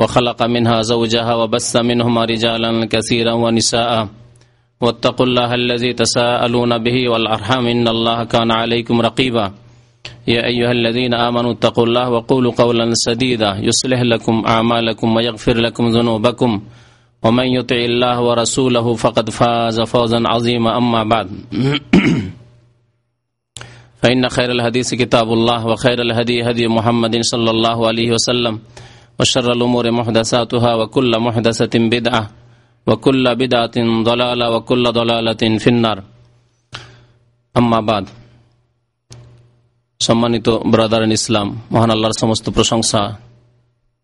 وخلق منها زوجها وبث منهما رجالا كثيرا ونساء. واتقوا الله الذي تساءلون به والأرحام إن الله كان عليكم رقيبا. يا أيها الذين آمنوا اتقوا الله وقولوا قولا سديدا. يصلح لكم أعمالكم ويغفر لكم ذنوبكم. ومن يطع الله ورسوله فقد فاز فوزا عظيما. أما بعد. فإن خير الحديث كتاب الله وخير الهدي هدي محمد صلى الله عليه وسلم. وشر الأمور محدثاتها وكل محدثة بدعة وكل بدعة ضلالة وكل ضلالة في النار أما بعد সম্মানিত ব্রাদার ইসলাম মহান আল্লাহর সমস্ত প্রশংসা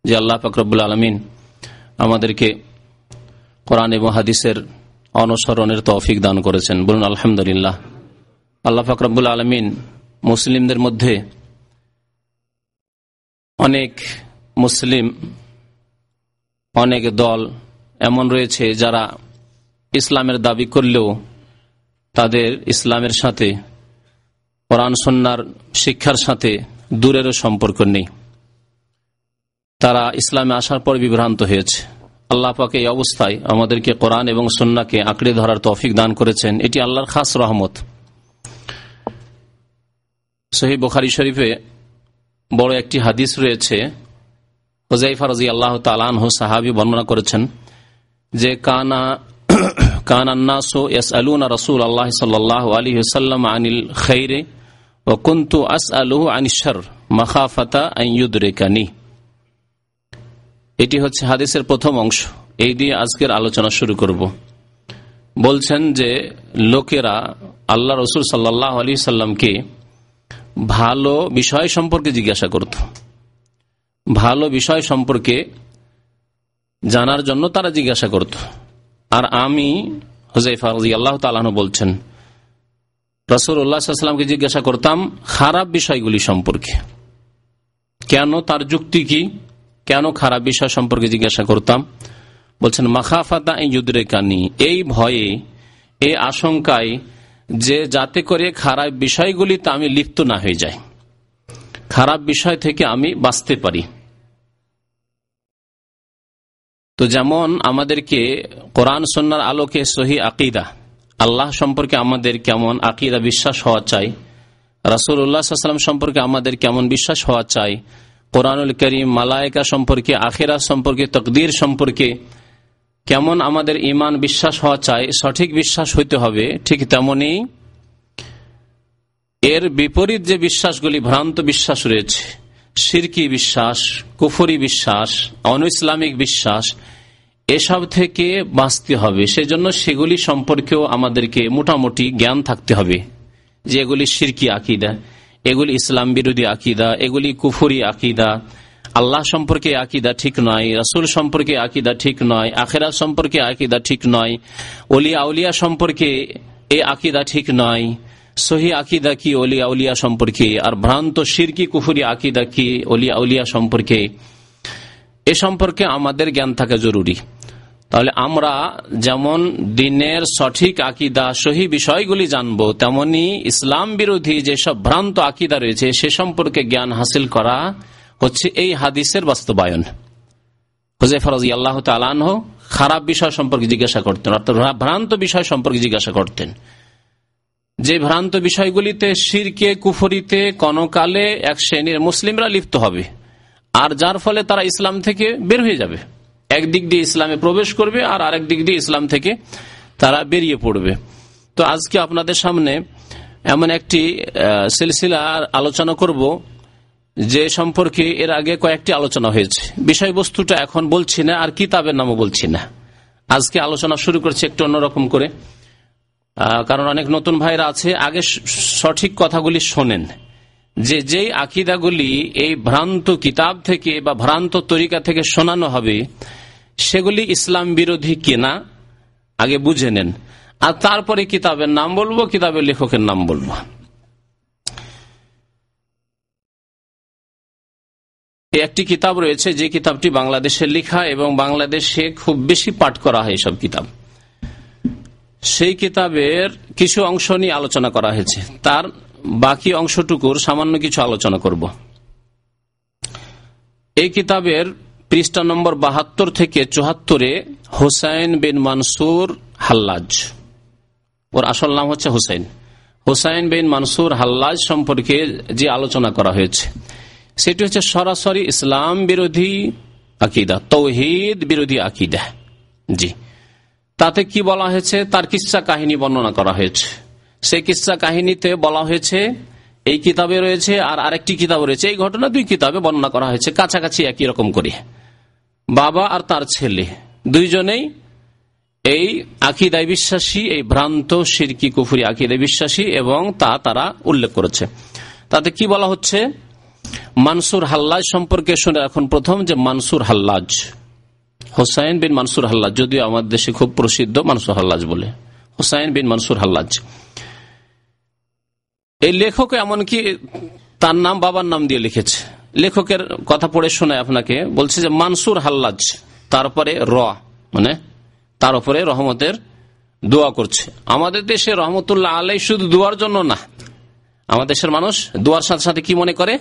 যে আল্লাহ ফাকরবুল আলমিন আমাদেরকে কোরআন এবং হাদিসের অনুসরণের তৌফিক দান করেছেন বলুন আলহামদুলিল্লাহ আল্লাহ ফাকরবুল আলমিন মুসলিমদের মধ্যে অনেক মুসলিম, অনেক দল এমন রয়েছে যারা ইসলামের দাবি করলেও তাদের ইসলামের সাথে, কোরআন সন্ন্যার শিক্ষার সাথে দূরেরও সম্পর্ক নেই। তারা ইসলামে আসার পর বিভ্রান্ত হয়েছে। আল্লাহ পাকে এই অবস্থায় আমাদেরকে কোরআন এবং সন্নাকে আঁকড়ে ধরার তৌফিক দান করেছেন। এটি আল্লাহর খাস রহমত। সহি বুখারি শরীফে বড় একটি হাদিস রয়েছে হোজাইফা রাজি আল্লাহ তালানহু সাহাবি বর্ণনা করেছেন যে কানা রসুল আল্লাহ সাল্লাহ আলী সাল্লাম আনিল এটি হচ্ছে হাদিসের প্রথম অংশ। এই দিয়ে আজকের আলোচনা শুরু করব। বলছেন যে লোকেরা আল্লাহ রসুল সাল্লাহ আলী সাল্লামকে ভালো বিষয় সম্পর্কে জিজ্ঞাসা করত। ভালো বিষয় সম্পর্কে জানার জন্য তারা জিজ্ঞাসা করত। আর আমি হুজাইফা রাজি আল্লাহ তালাহ বলছেন রসুল উল্লাহামকে জিজ্ঞাসা করতাম, খারাপ বিষয়গুলি সম্পর্কে। কেন তার যুক্তি কি? কেন খারাপ বিষয় সম্পর্কে জিজ্ঞাসা করতাম? বলছেন, মাখাফাতা ইউদ্রে কানি এই ভয়ে, এই আশঙ্কায় যে যাতে করে খারাপ বিষয়গুলিতে আমি লিপ্ত না হয়ে যাই। খারাপ বিষয় থেকে আমি বাঁচতে পারি। তো যেমন আমাদেরকে কোরআন সন্ন্যার আলোকে সহি আকিদা, আল্লাহ সম্পর্কে আমাদের কেমন আকিদা বিশ্বাস হওয়া চাই রাসুল উল্লাহাম সম্পর্কে আমাদের কেমন বিশ্বাস হওয়া চাই, কোরআনুল করিম, মালায়কা সম্পর্কে আখেরা সম্পর্কে, তকদির সম্পর্কে কেমন আমাদের ইমান বিশ্বাস হওয়া চাই, সঠিক বিশ্বাস হইতে হবে, ঠিক তেমনি এর বিপরীত যে বিশ্বাসগুলি ভ্রান্ত বিশ্বাস রয়েছে সিরকি বিশ্বাস, কুফরি বিশ্বাস অন ইসলামিক বিশ্বাস, এসব থেকে বাঁচতে হবে। সেজন্য সেগুলি সম্পর্কেও আমাদেরকে মোটামুটি জ্ঞান থাকতে হবে যে এগুলি সিরকি আকিদা, এগুলি ইসলাম বিরোধী আকিদা, এগুলি কুফরি আকিদা। আল্লাহ সম্পর্কে আকিদা ঠিক নয়, রাসুল সম্পর্কে আকিদা ঠিক নয় আখেরা সম্পর্কে আকিদা ঠিক নয় অলিয়া উলিয়া সম্পর্কে এ আকিদা ঠিক নয়। সহি আকিদা কি, অলিয়া উলিয়া সম্পর্কে? আর ভ্রান্ত সিরকি কুফুরি আকিদা কি, অলিয়া উলিয়া সম্পর্কে? এ সম্পর্কে আমাদের জ্ঞান থাকা জরুরি। তাহলে আমরা যেমন দিনের সঠিক আকিদা, সহি বিষয়গুলি জানব, তেমনি ইসলাম বিরোধী যেসব ভ্রান্ত আকিদা রয়েছে, সে সম্পর্কে জ্ঞান হাসিল করা হচ্ছে এই হাদিসের বাস্তবায়ন। আল্লাহ খারাপ বিষয় সম্পর্কে জিজ্ঞাসা করতেন, অর্থাৎ ভ্রান্ত বিষয় সম্পর্কে জিজ্ঞাসা করতেন। যে ভ্রান্ত বিষয়গুলিতে শিরকে, কুফরিতে, কনকালে এক শ্রেণির মুসলিমরা লিপ্ত হবে, আর যার ফলে তারা ইসলাম থেকে বের হয়ে যাবে। একদিক দিয়ে ইসলামে প্রবেশ করবে, আর আরেক দিক দিয়ে ইসলাম থেকে তারা বেরিয়ে পড়বে। তো আজকে আপনাদের সামনে এমন একটি সিলসিলা আলোচনা করব, যে সম্পর্কে এর আগে কয়েকটি আলোচনা হয়েছে। বিষয়বস্তুটা এখন বলছি না, আর কিতাবের নামও বলছি না। আজকে আলোচনা শুরু করছি একটু অন্যরকম করে। কারণ অনেক নতুন ভাইরা আছে। আগে সঠিক কথাগুলি শোনেন। যে, যেই আকিদাগুলি এই ভ্রান্ত কিতাব থেকে বা ভ্রান্ত তরিকা থেকে শোনানো হবে, সেগুলি ইসলাম বিরোধী কিনা, আগে বুঝে নেন। আর তারপরে কিতাবের নাম বলব, কিতাবের লেখকের নাম বলব। একটি কিতাব রয়েছে, যে কিতাবটি বাংলাদেশে লেখা এবং বাংলাদেশে খুব বেশি পাঠ করা হয় সব কিতাব। সেই কিতাবের কিছু অংশ নিয়ে আলোচনা করা হয়েছে। তার বাকি অংশটুকুর সামান্য কিছু আলোচনা করব। এই কিতাবের পৃষ্ঠা নম্বর বাহাত্তর থেকে চুহাত্তরে হোসাইন বিন মানসুর হাল্লাজ। ওর আসল নাম হচ্ছে হুসাইন। হুসাইন বিন মানসুর হাল্লাজ সম্পর্কে যে আলোচনা করা হয়েছে, সেটি হচ্ছে সরাসরি ইসলাম বিরোধী আকিদা, তৌহিদ বিরোধী আকিদা। জি। তাতে কি বলা হয়েছে? তার কিসা কাহিনী বর্ণনা করা হয়েছে। সেই কিসা কাহিনীতে বলা হয়েছে, এই কিতাবে রয়েছে আর আরেকটি কিতাব রয়েছে। এই ঘটনা দুই কিতাবে বর্ণনা করা হয়েছে, কাছাকাছি একই রকম করে। বাবা আর তার ছেলে, দুইজনেই এই আকিদায় বিশ্বাসী, এই ভ্রান্ত, সিরকি, কুফুরি আকিদায় বিশ্বাসী এবং তা তারা উল্লেখ করেছে। তাতে কি বলা হচ্ছে? মানসুর হাল্লাজ সম্পর্কে শুনে এখন প্রথম যে মানসুর হাল্লাজ। হোসাইন বিন মানসুর হাল্লাজ, যদিও আমাদের দেশে খুব প্রসিদ্ধ মানসুর হাল্লাজ বলে। হোসাইন বিন মানসুর হাল্লাজ। এই লেখক এমনকি তার নাম বাবার নাম দিয়ে লিখেছে। লেখকের কথা পড়ে শোনায় আপনাকে, বলছে যে মানসুর হাল্লাজ তারপরে র মানে তার উপরে রহমতের দোয়া করছে। আমাদের দেশে রহমতুল্লাহ আলাই শুধু দোয়ার জন্য না। আমাদের দেশের মানুষ দোয়ার সাথে সাথে কি মনে করে?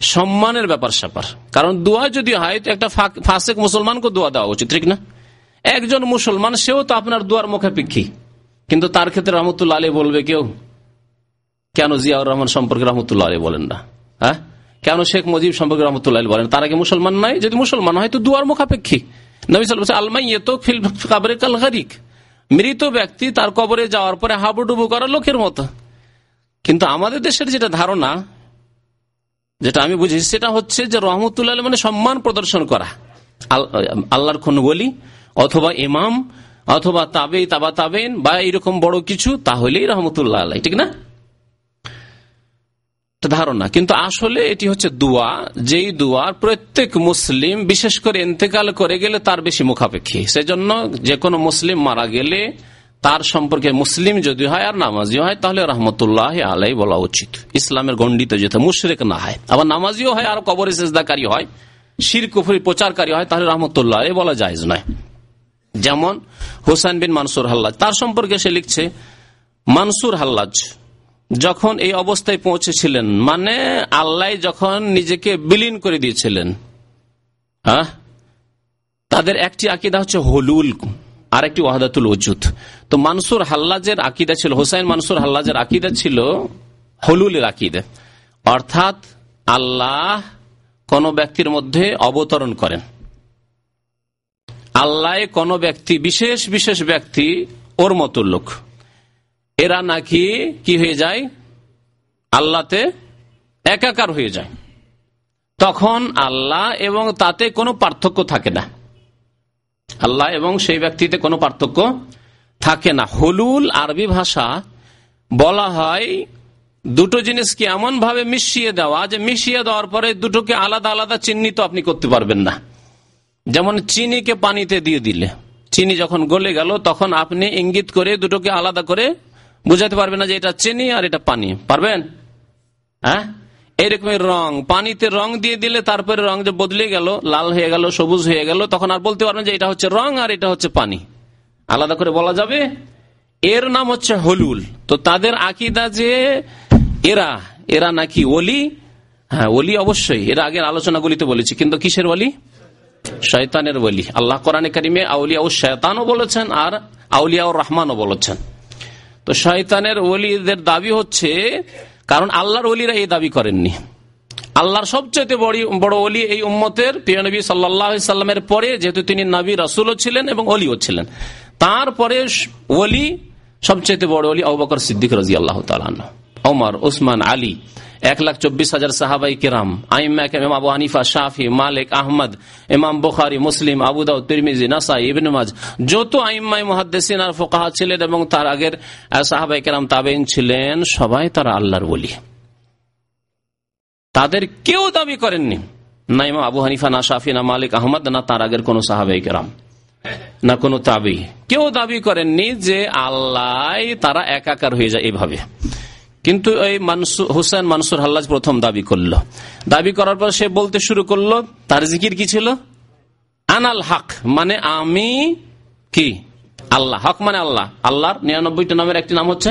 সম্মানের ব্যাপার স্যাপার। কারণ দোয়া যদি হয়, তো একটা ফাঁসেক মুসলমানকে দোয়া দেওয়া উচিত, ঠিক না? একজন মুসলমান, সেও তো আপনার দোয়ার মুখাপেক্ষী কিন্তু তার ক্ষেত্রে রহমতুল্লাহ আলী বলবে কেউ, কেন জিয়াউর রহমান সম্পর্কে রহমতুল্লাহ আলী বলেন না? হ্যাঁ? কেন শেখ মুজিব সম্পর্কে রহমতুল্লাহ বলেন তার আগে মুসলমান নাই, যদি মুসলমান হয়, তো দুয়ার মুখাপেক্ষী। নবী আলমাই তো ফিল কাবরে কাল গারিক। মৃত ব্যক্তি তার কবরে যাওয়ার পরে হাবুডুবু করা লোকের মতো। কিন্তু আমাদের দেশের যেটা ধারণা যেটা আমি বুঝি সেটা হচ্ছে যে রহমতুল্লাহ মানে সম্মান প্রদর্শন করা। আল্লাহর কোন বলি অথবা ইমাম, অথবা তাবে তাবা তাবেন বা এরকম বড় কিছু, তাহলেই রহমতুল্লাহ আল্লাহ ঠিক না? ধারণা। কিন্তু আসলে এটি হচ্ছে দোয়া। যেই দোয়ার প্রত্যেক মুসলিম, বিশেষ করে ইন্তেকাল করে গেলে তার বেশি মুখাপেক্ষী। সেজন্য যে কোনো মুসলিম মারা গেলে তার সম্পর্কে মুসলিম যদি হয় আর নামাজিও হয়, তাহলে রহমতুল্লাহ আলাই বলা উচিত। ইসলামের গণ্ডিত যেতে মুশরেক না হয়। আবার নামাজিও হয় আর কবর সেজদাকারী হয় শির কুফুরি প্রচারকারী হয়, তাহলে রহমতুল্লাহ বলা যায় নয়। যেমন হুসাইন বিন মানসুর হাল্লাজ, তার সম্পর্কে সে লিখছে, মানসুর হাল্লাজ যখন এই অবস্থায় পৌঁছেছিলেন মানে আল্লাহ যখন নিজেকে বিলীন করে দিয়েছিলেন হ্যাঁ তাদের একটি আকিদা হচ্ছে হলুল। আর একটি ওয়াহাদাতুল ওজুদ। তো মানসুর হাল্লাজের আকিদা ছিল, হোসাইন মানসুর হাল্লাজের আকিদা ছিল হলুলের আকিদা। অর্থাৎ আল্লাহ কোন ব্যক্তির মধ্যে অবতরণ করেন। আল্লাহ কোন ব্যক্তি, বিশেষ বিশেষ ব্যক্তি ওর মতো লোক। এরা নাকি কি হয়ে যায়? আল্লাতে একাকার হয়ে যায়। তখন আল্লাহ এবং তাতে কোনো পার্থক্য থাকে না। আল্লাহ এবং সেই ব্যক্তিতে কোনো পার্থক্য থাকে না। হলুল আরবি ভাষা বলা হয়, দুটো জিনিসকে এমন ভাবে মিশিয়ে দেওয়া যে মিশিয়ে দেওয়ার পরে দুটোকে আলাদা আলাদা চিহ্নিত আপনি করতে পারবেন না। যেমন চিনিকে পানিতে দিয়ে দিলে। চিনি যখন গলে গেল, তখন আপনি ইঙ্গিত করে দুটোকে আলাদা করে বুঝাতে পারবেন না যে এটা চিনি আর এটা পানি। পারবেন? হ্যাঁ? এরকমের রং। পানিতে রং দিয়ে দিলে তারপরে রং যে বদলে গেল, লাল হয়ে গেল, সবুজ হয়ে গেল, তখন আর বলতে পারবেন যে এটা হচ্ছে রং আর এটা হচ্ছে পানি। আলাদা করে বলা যাবে? এর নাম হচ্ছে হলুল। তো তাদের আকিদা যে এরা এরা নাকি ওলি? হ্যাঁ ওলি অবশ্যই। এরা আগের আলোচনাগুলিতে বলেছি। কিন্তু কিসের ওলি? শয়তানের বলি আল্লাহ কোরআনে কারিমে আউলিয়া ও শয়তানও বলেছেন আর আউলিয়া ও রহমানও বলেছেন। তো শয়তানের ওলিদের দাবি হচ্ছে কারণ আল্লাহর অলিরা এই দাবি করেননি। আল্লাহর সবচেয়ে বড় বড় অলি এই উম্মতের প্রিয় নবী সাল্লামের পরে যেহেতু তিনি নবী রাসুলও ছিলেন এবং অলিও ছিলেন। তারপরে অলি সবচেয়ে বড় অলি আবকর সিদ্দিক রাজি আল্লাহ তালান ওমর ওসমান আলী। এক লাখ চব্বিশ হাজার সাহাবাই কিরাম। I'm Abu Hanifa Shahi Malik, Ahmad, Imam Bukhari, Muslim আবুদাউ তিরমিজি, নাসাই ইবনমাজ যত আইম্মাই মহাদ্দেসিন আর ফোকাহা ছিলেন এবং তার আগের সাহাবাই কেরাম তাবেন ছিলেন, সবাই তারা আল্লাহর বলি তাদের কেউ দাবি করেননি, না ইমাম আবু হানিফা, না শাফি, না মালিক, আহমদ, না তার আগের কোন সাহাবাই কেরাম, না কোনো তাবি কেউ দাবি করেননি যে আল্লাহ তারা একাকার হয়ে যায় এভাবে। কিন্তু এই হুসেন মানসুর হাল্লাজ প্রথম দাবি করল। দাবি করার পর সে বলতে শুরু করল, তার জিকির কি ছিল? আনাল হক মানে আমি কি? আল্লাহ, হক মানে আল্লাহ। আল্লাহর নিরানব্বইটা নামের একটি নাম হচ্ছে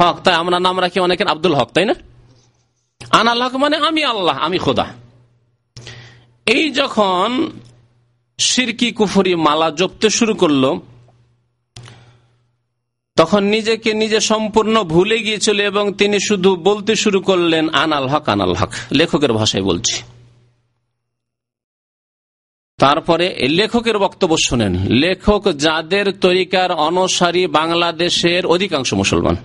হক। তাই আমরা নাম রাখি অনেকের আব্দুল হক, তাই না? আনাল হক মানে আমি আল্লাহ, আমি খোদা। এই যখন সিরকি কুফুরি মালা জপতে শুরু করল তখন নিজেকে নিজে সম্পূর্ণ ভুলে গিয়েছিল এবং তিনি শুধু বলতে শুরু করলেন, আনাল হক আনাল হক। লেখকের ভাষায় বলছি। তারপরে লেখকের বক্তব্য শোনেন। লেখক যাদের তরিকার অনসারী বাংলাদেশের অধিকাংশ মুসলমান।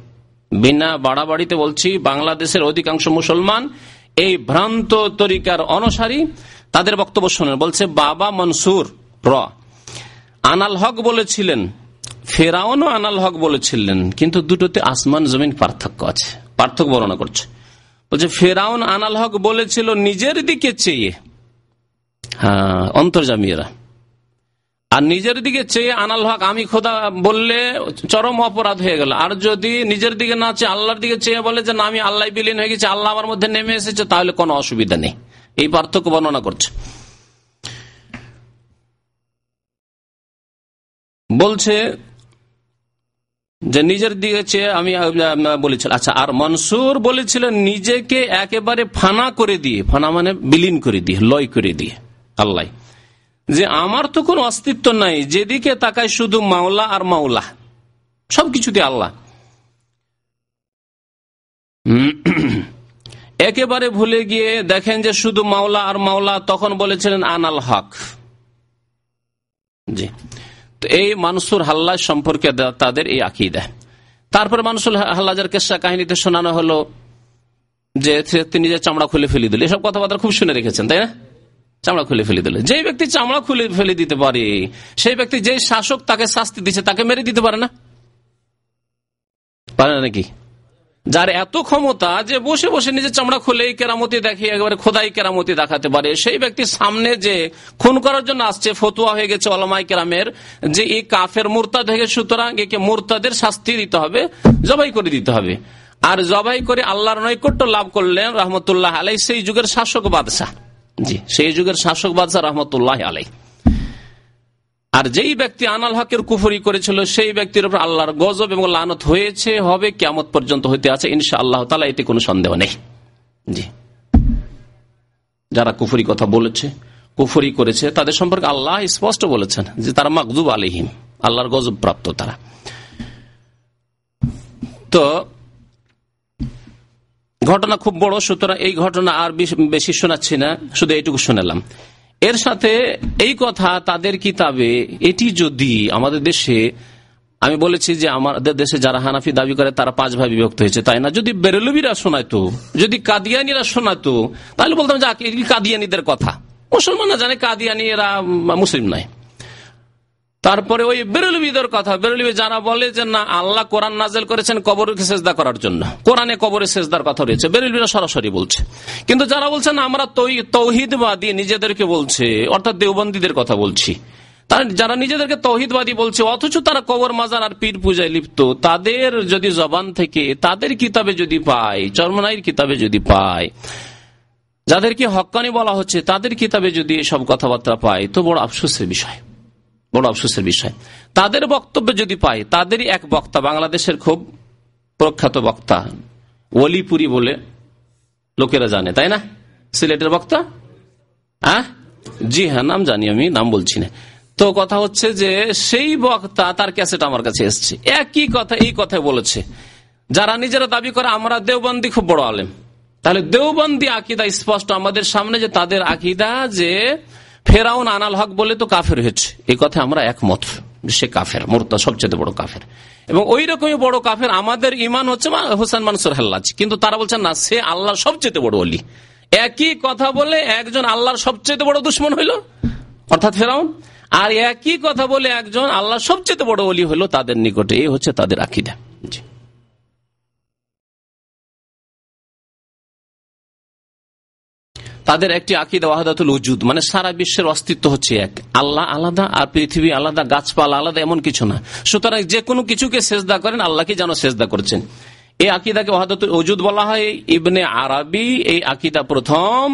বিনা বাড়াবাড়িতে বলছি, বাংলাদেশের অধিকাংশ মুসলমান এই ভ্রান্ত তরিকার অনসারী। তাদের বক্তব্য শোনেন, বলছে, বাবা মনসুর, র। আনাল হক বলেছিলেন ফেরাউনও আনাল হক বলেছিলেন, কিন্তু দুটোতে আসমান, জমিন পার্থক্য আছে, পার্থক্য বর্ণনা করছে। বলছে, ফেরাউন আনাল হক বলেছিল নিজের দিকে চেয়ে হ্যাঁ অন্তর্জামীরা আর নিজের দিকে চেয়ে আনাল হক, আমি খোদা বললে চরম অপরাধ হয়ে গেল। আর যদি নিজের দিকে না চেয়ে আল্লাহর দিকে চেয়ে বলে যে, না, আমি আল্লাহ বিলীন হয়ে গেছে, আল্লাহ আমার মধ্যে নেমে এসেছে, তাহলে কোনো অসুবিধা নেই। এই পার্থক্য বর্ণনা করছে। বলছে যে নিজের দিকে চেয়ে আমি বলেছিলাম আচ্ছা আর মনসুর বলেছিলেন নিজেকে একেবারে ফানা করে দিয়ে, ফানা মানে বিলীন করে দিয়ে, লয় করে দিয়ে, আল্লাহ। যে আমার তো কোন অস্তিত্ব নাই, যেদিকে তাকায় শুধু মাওলা আর মাওলা, সবকিছুতে আল্লাহ। একেবারে ভুলে গিয়ে দেখেন যে শুধু মাওলা আর মাওলা, তখন বলেছিলেন আনাল হক। জি। তো এই মানসুর হাল্লা সম্পর্কে তাদের এই আঁকিয়ে আকিদা। তারপরে মানসুর হাল্লাজের কেসা কাহিনীতে শোনানো হলো যে তিনি যে চামড়া খুলে ফেলে দিল। এসব কথাবার্তা খুব শুনে রেখেছেন, তাই না? চামড়া খুলে ফেলে দিল। যে ব্যক্তি চামড়া খুলে ফেলে দিতে পারে, সেই ব্যক্তি যে শাসক তাকে শাস্তি দিচ্ছে তাকে মেরে দিতে পারে না? পারে না নাকি? যার এত ক্ষমতা যে বসে বসে নিজের চামড়া খুলে কেরামতি দেখে, একেবারে খোদাই কেরামতি দেখাতে পারে। সেই ব্যক্তির সামনে যে খুন করার জন্য আসছে, ফতুয়া হয়ে গেছে অলমাই কেরামের, যে এই কাফের মুরতাদ হয়ে সুতরাং একে মুরতাদের শাস্তি দিতে হবে, জবাই করে দিতে হবে। আর জবাই করে আল্লাহর নৈকট্য লাভ করলেন রহমতুল্লাহ আলাই সেই যুগের শাসক বাদশাহ। জি, সেই যুগের শাসক বাদশাহ রহমতুল্লাহ আলাই আর যেই ব্যক্তি আনাল হকের কুফরি করেছিল, সেই ব্যক্তির উপর আল্লাহর গজব এবং লানত হয়েছে, হবে কেমত পর্যন্ত হইতে আছে ইনশা আল্লাহ তালা এতে কোনো সন্দেহ নেই। জি। যারা কুফরি কথা বলেছে, কুফরি করেছে, তাদের সম্পর্কে আল্লাহ স্পষ্ট বলেছেন যে তারা মাকদুব আলিহিম আল্লাহর গজব প্রাপ্ত তারা। তো, ঘটনা খুব বড়, সুতরাং এই ঘটনা আর বেশি শোনাচ্ছি না, শুধু এইটুকু শোনালাম। এর সাথে এই কথা তাদের কিতাবে, এটি যদি আমাদের দেশে, আমি বলেছি যে আমাদের দেশে যারা হানাফি দাবি করে, তারা পাঁচ ভাই বিভক্ত হয়েছে, তাই না? যদি বেরেলুবিরা শোনায়তো যদি কাদিয়ানিরা শোনাতো তাহলে বলতাম যে কাদিয়ানিদের কথা। মুসলমানরা জানে কাদিয়ানি এরা মুসলিম নয়। তারপরে ওই বেরলবিদের কথা, বেরলবি যারা বলে যে, না, আল্লাহ কোরআন নাজেল করেছেন কবরকে সেজদা করার জন্য। কোরআনে কবরে সেজদার কথা রয়েছে, বেরলবিরা সরাসরি বলছে। কিন্তু যারা বলছেন আমরা তৌহিদবাদী নিজেদেরকে বলছে, অর্থাৎ দেওবন্দীদের কথা বলছি। যারা নিজেদেরকে তৌহিদবাদী বলছে, অথচ তারা কবর মাজার আর পীর পূজায় লিপ্ত, তাদের যদি জবান থেকে, তাদের কিতাবে যদি পায় চর্মনাইর কিতাবে যদি পায় যাদেরকে হকানি বলা হচ্ছে, তাদের কিতাবে যদি এসব কথাবার্তা পায় তো বড় আফসোসের বিষয়। বড় আফসোসের বিষয়। তাদের বক্তব্য যদি পাই, তাদেরই এক বক্তা, বাংলাদেশের খুব প্রখ্যাত বক্তা, ওলিপুরি বলে লোকেরা জানে, তাই না? সিলেটের বক্তা? হ্যাঁ জি হ্যাঁ নাম জানি আমি, নাম বলছি না। তো কথা হচ্ছে যে, সেই বক্তা তার ক্যাসেট আমার কাছে এসছে। একই কথা, এই কথাই বলেছে। যারা নিজেরা দাবি করে, আমরা দেওবন্দি খুব বড় আলেম। তাহলে দেওবন্দি আকিদা স্পষ্ট আমাদের সামনে যে, তাদের আকিদা যে ফেরাউন আনাল হক বলে তো কাফের হয়েছে। এই কথা আমরা একমত সে কাফের মোরতা সবচেয়ে বড় কাফের। এবং ওই রকমই বড় কাফের আমাদের ইমান হচ্ছে হোসেন মানসুর হাল্লাজ কিন্তু তারা বলছেন, না, সে আল্লাহর সবচেয়ে বড় অলি একই কথা বলে একজন আল্লাহর সবচেয়ে বড় দুশ্মন হইল, অর্থাৎ ফেরাউন। আর একই কথা বলে একজন আল্লাহ সবচেয়ে বড় অলি হলো তাদের নিকটে। এই হচ্ছে তাদের আকিদা। তাদের একটি আকিদা ওয়াহাদাতুল উজুদ মানে সারা বিশ্বের অস্তিত্ব হচ্ছে এক। আল্লাহ আলাদা আর পৃথিবী আলাদা, গাছপালা আলাদা, এমন কিছু না। সুতরাং যে কোনো কিছুকে সেজদা করেন, আল্লাহকে যেন সেজদা করছেন। এই আকিদাকে ওয়াহাদাতুল উজুদ বলা হয়। ইবনে আরবি এই আকিদা প্রথম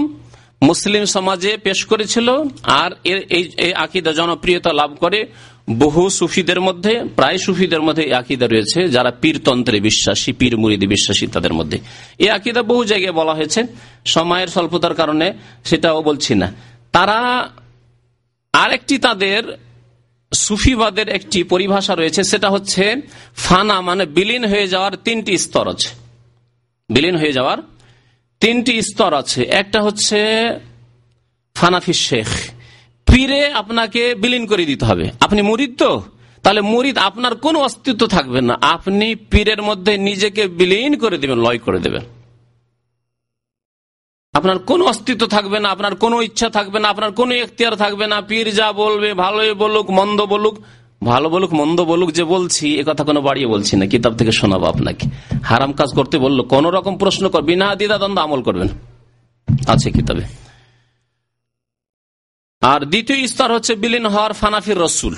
মুসলিম সমাজে পেশ করেছিল, আর এই আকিদা জনপ্রিয়তা লাভ করে। বহু সুফিদের মধ্যে, প্রায় সুফিদের মধ্যে আকিদা রয়েছে, যারা পীরতন্ত্রে বিশ্বাসী, পীর মুরিদি বিশ্বাসী তাদের মধ্যে। এই আকিদা বহু জায়গায় বলা হয়েছে, সময়ের স্বল্পতার কারণে সেটাও বলছি না। তারা আরেকটি তাদের সুফিবাদের একটি পরিভাষা রয়েছে, সেটা হচ্ছে, ফানা মানে বিলীন হয়ে যাওয়ার তিনটি স্তর আছে। বিলীন হয়ে যাওয়ার তিনটি স্তর আছে। একটা হচ্ছে ফানাফি শেখ। পীরে আপনাকে বিলীন করে দিতে হবে। আপনি মুরিদ তো? তাহলে মুরিদ আপনার কোন অস্তিত্ব থাকবে না। আপনি পীরের মধ্যে নিজেকে বিলীন করে দেবেন, লয় করে দেবেন। আপনার কোন অস্তিত্ব থাকবে না, আপনার কোন ইচ্ছা থাকবে না, আপনার কোন এখতিয়ার থাকবে না। পীর যা বলবে, ভালোই বলুক, মন্দ বলুক, ভালো বলুক, মন্দ বলুক, যে বলছি, এ কথা কোনো বাড়িয়ে বলছি না, কিতাব থেকে শোনাবো আপনাকে। হারাম কাজ করতে বলল, কোন রকম প্রশ্ন কর, বিনা দ্বিধা দ্বন্দ্ব আমল করবেন। আছে কিতাবে। আর দ্বিতীয় স্তর হচ্ছে বিলীন হওয়ার ফানাফির রসুল।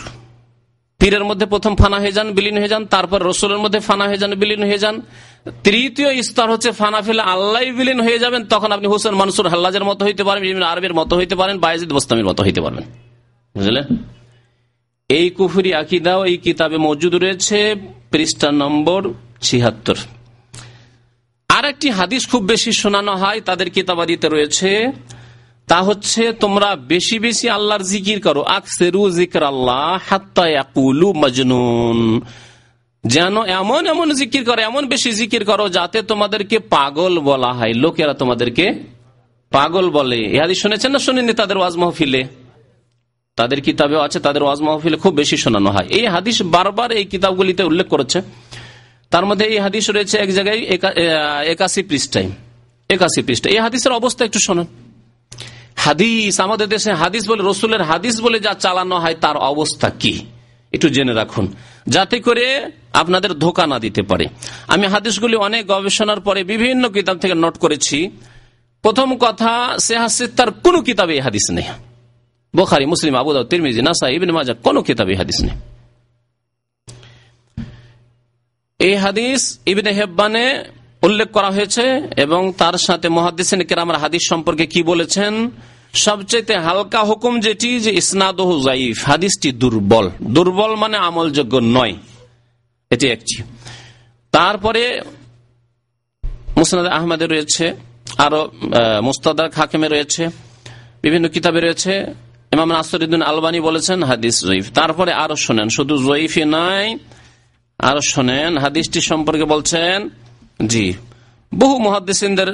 পীরের মধ্যে প্রথম ফানা হয়ে যান, বিলীন হয়ে যান, তারপর রসুলের মধ্যে ফানা হয়ে যান, বিলীন হয়ে যান। তৃতীয় স্তর হচ্ছে ফানাফিল আল্লাহ বিলীন হয়ে যাবেন, তখন আপনি হুসেন মানসুর হাল্লাজের মতো হইতে পারেন আরবের মতো হইতে পারেন বাইজিদ বোস্তামির মতো হইতে পারবেন। বুঝলেন এই কুফুরি আকিদাও এই কিতাবে মজুদ রয়েছে, পৃষ্ঠা নম্বর ছিহাত্তর আর একটি হাদিস খুব বেশি শোনানো হয়, তাদের কিতাবাদিতে রয়েছে তা হচ্ছে তোমরা বেশি বেশি আল্লাহর জিকির করো। আকসেরু জিকর আল্লাহ হাত্তাকুলু মজনুন। যেন এমন এমন জিকির করো, এমন বেশি জিকির করো যাতে তোমাদেরকে পাগল বলা হয়। লোকেরা তোমাদেরকে পাগল বলে। এ হাদিস শুনেছেন না শুনেনি তাদের ওয়াজ মাহফিলে? তাদের কিতাবেও আছে, তাদের ওয়াজ মাহফিলে খুব বেশি শোনানো হয়। এই হাদিস বারবার এই কিতাবগুলিতে উল্লেখ করেছে। তার মধ্যে এই হাদিস রয়েছে এক জায়গায় একাশি পৃষ্ঠায়। একাশি পৃষ্ঠা এই হাদিসের অবস্থা একটু শোনেন। হাদিস, আমাদের দেশে হাদিস বলে, রসুলের হাদিস বলে যা চালানো হয়, তার অবস্থা কি? একটু জেনে রাখুন। যাতে করে আপনাদের ধোকা না দিতে পারে। আমি হাদিসগুলি অনেক গবেষণার পরে বিভিন্ন কিতাব থেকে নোট করেছি। প্রথম কথা সেহাসিত্তার কোন কিতাবে হাদিস নেই। বোখারি, মুসলিম আবুদ তিরমিজি নাসা ইবিন মাজা কোন কিতাবে হাদিস নেই। এই হাদিস ইবিন হেব্বানে উল্লেখ করা হয়েছে এবং তার সাথে মহাদিসিন কেরামার হাদিস সম্পর্কে কি বলেছেন? সবচেয়ে হালকা হুকুম যেটি যে ইসনাদ জাইফ হাদিসটি দুর্বল। দুর্বল মানে আমলযোগ্য নয়। এটি একটি। তারপরে মুসনাদ আহমদে রয়েছে, আরও মুস্তাদার খাকেমে রয়েছে, বিভিন্ন কিতাবে রয়েছে। ইমাম নাসরুদ্দিন আলবানি বলেছেন, হাদিস জয়ীফ তারপরে আরও শোনেন, শুধু জয়ীফই নয় আরও শোনেন, হাদিসটি সম্পর্কে বলছেন, জি। বহু মহাদিসদের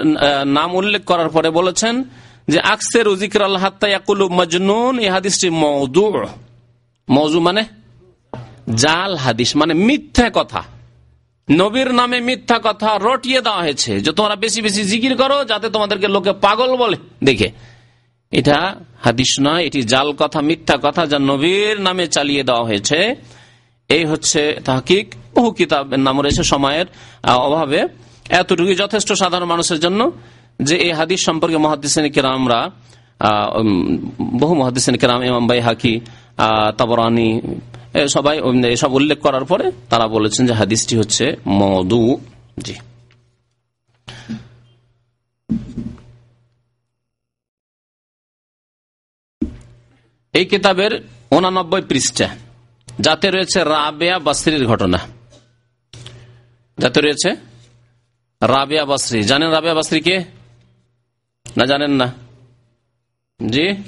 নাম উল্লেখ করার পরে বলেছেন যে আকসের উজিকর আল্লাহ মজনুন, এই হাদিসটি মৌদু মৌজু মানে জাল হাদিস মানে মিথ্যা কথা। নবীর নামে মিথ্যা কথা রটিয়ে দেওয়া হয়েছে যে তোমরা বেশি বেশি জিকির করো যাতে তোমাদেরকে লোকে পাগল বলে। দেখে, এটা হাদিস নয়, এটি জাল কথা, মিথ্যা কথা যা নবীর নামে চালিয়ে দেওয়া হয়েছে। এই হচ্ছে তাহকিক, বহু কিতাবের নাম রয়েছে সময়ের অভাবে। এতটুকু যথেষ্ট সাধারণ মানুষের জন্য। যে এই হাদিস সম্পর্কে মহাদিসেন কেরামরা বহু মহাদিসেন কেরাম, ইমাম বাই হাকি তাবরানি সবাই এসব উল্লেখ করার পরে তারা বলেছেন যে হাদিসটি হচ্ছে মধু জি। এই কিতাবের উনানব্বই পৃষ্ঠা, যাতে রয়েছে রাবেয়া বাসরির ঘটনা। যাতে রয়েছে রাবেয়া বাসরি। জানেন রাবেয়া বাসরি কে? না জানেন না? জি?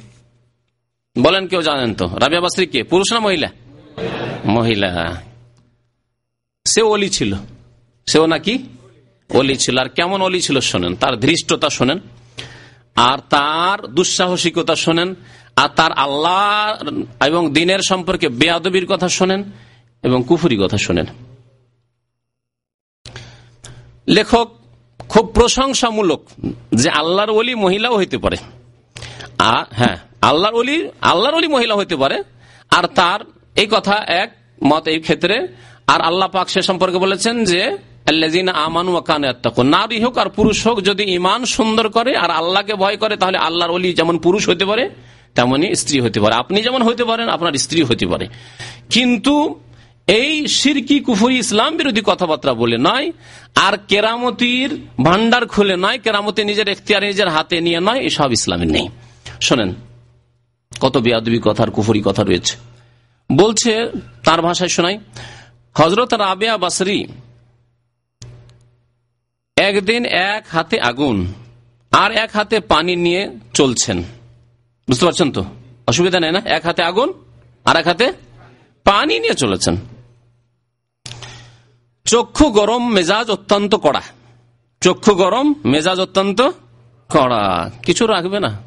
বলেন কেউ জানেন তো। রাবিয়া বাসরি কে? পুরুষ না মহিলা? মহিলা। সে অলি ছিল। সেও নাকি? অলি ছিল। আর কেমন অলি ছিল শোনেন, তার ধৃষ্টতা শোনেন, আর তার দুঃসাহসিকতা শোনেন, আর তার আল্লাহ এবং দিনের সম্পর্কে বেয়াদবির কথা শোনেন এবং কুফুরি কথা শোনেন। লেখক খুব প্রশংসামূলক যে আল্লাহর অলি মহিলাও হইতে পারে। আর হ্যাঁ আল্লাহর অলি আল্লাহর অলি মহিলা হইতে পারে। আর তার এই কথা এক মত এই ক্ষেত্রে, আর আল্লাহ পাক সে সম্পর্কে বলেছেন যে আমানু নারী হোক আর পুরুষ হোক, যদি ইমান সুন্দর করে আর আল্লাহকে ভয় করে, তাহলে আল্লাহর অলি যেমন পুরুষ হতে পারে তেমনই স্ত্রী হতে পারে। আপনি যেমন হতে পারেন, আপনার স্ত্রী হতে পারে। কিন্তু এই সিরকি কুফুরি ইসলাম বিরোধী কথাবার্তা বলে নয় আর কেরামতির ভান্ডার খুলে নয় কেরামতি নিজের এখতিয়ার নিজের হাতে নিয়ে নয় এসব ইসলামের নেই। শোনেন, কত বেয়াদবি কথার, কুফুরি কথা রয়েছে। বলছে, তার ভাষায় শোনাই হজরত রাবেয়া বাসরি একদিন এক হাতে আগুন আর এক হাতে পানি নিয়ে চলছেন। বুঝতে পারছেন তো? অসুবিধা নেই না? এক হাতে আগুন আর এক হাতে পানি নিয়ে চলেছেন। চক্ষু গরম, মেজাজ অত্যন্ত কড়া। চক্ষু গরম, মেজাজ অত্যন্ত কড়া। কিছু রাখবে না।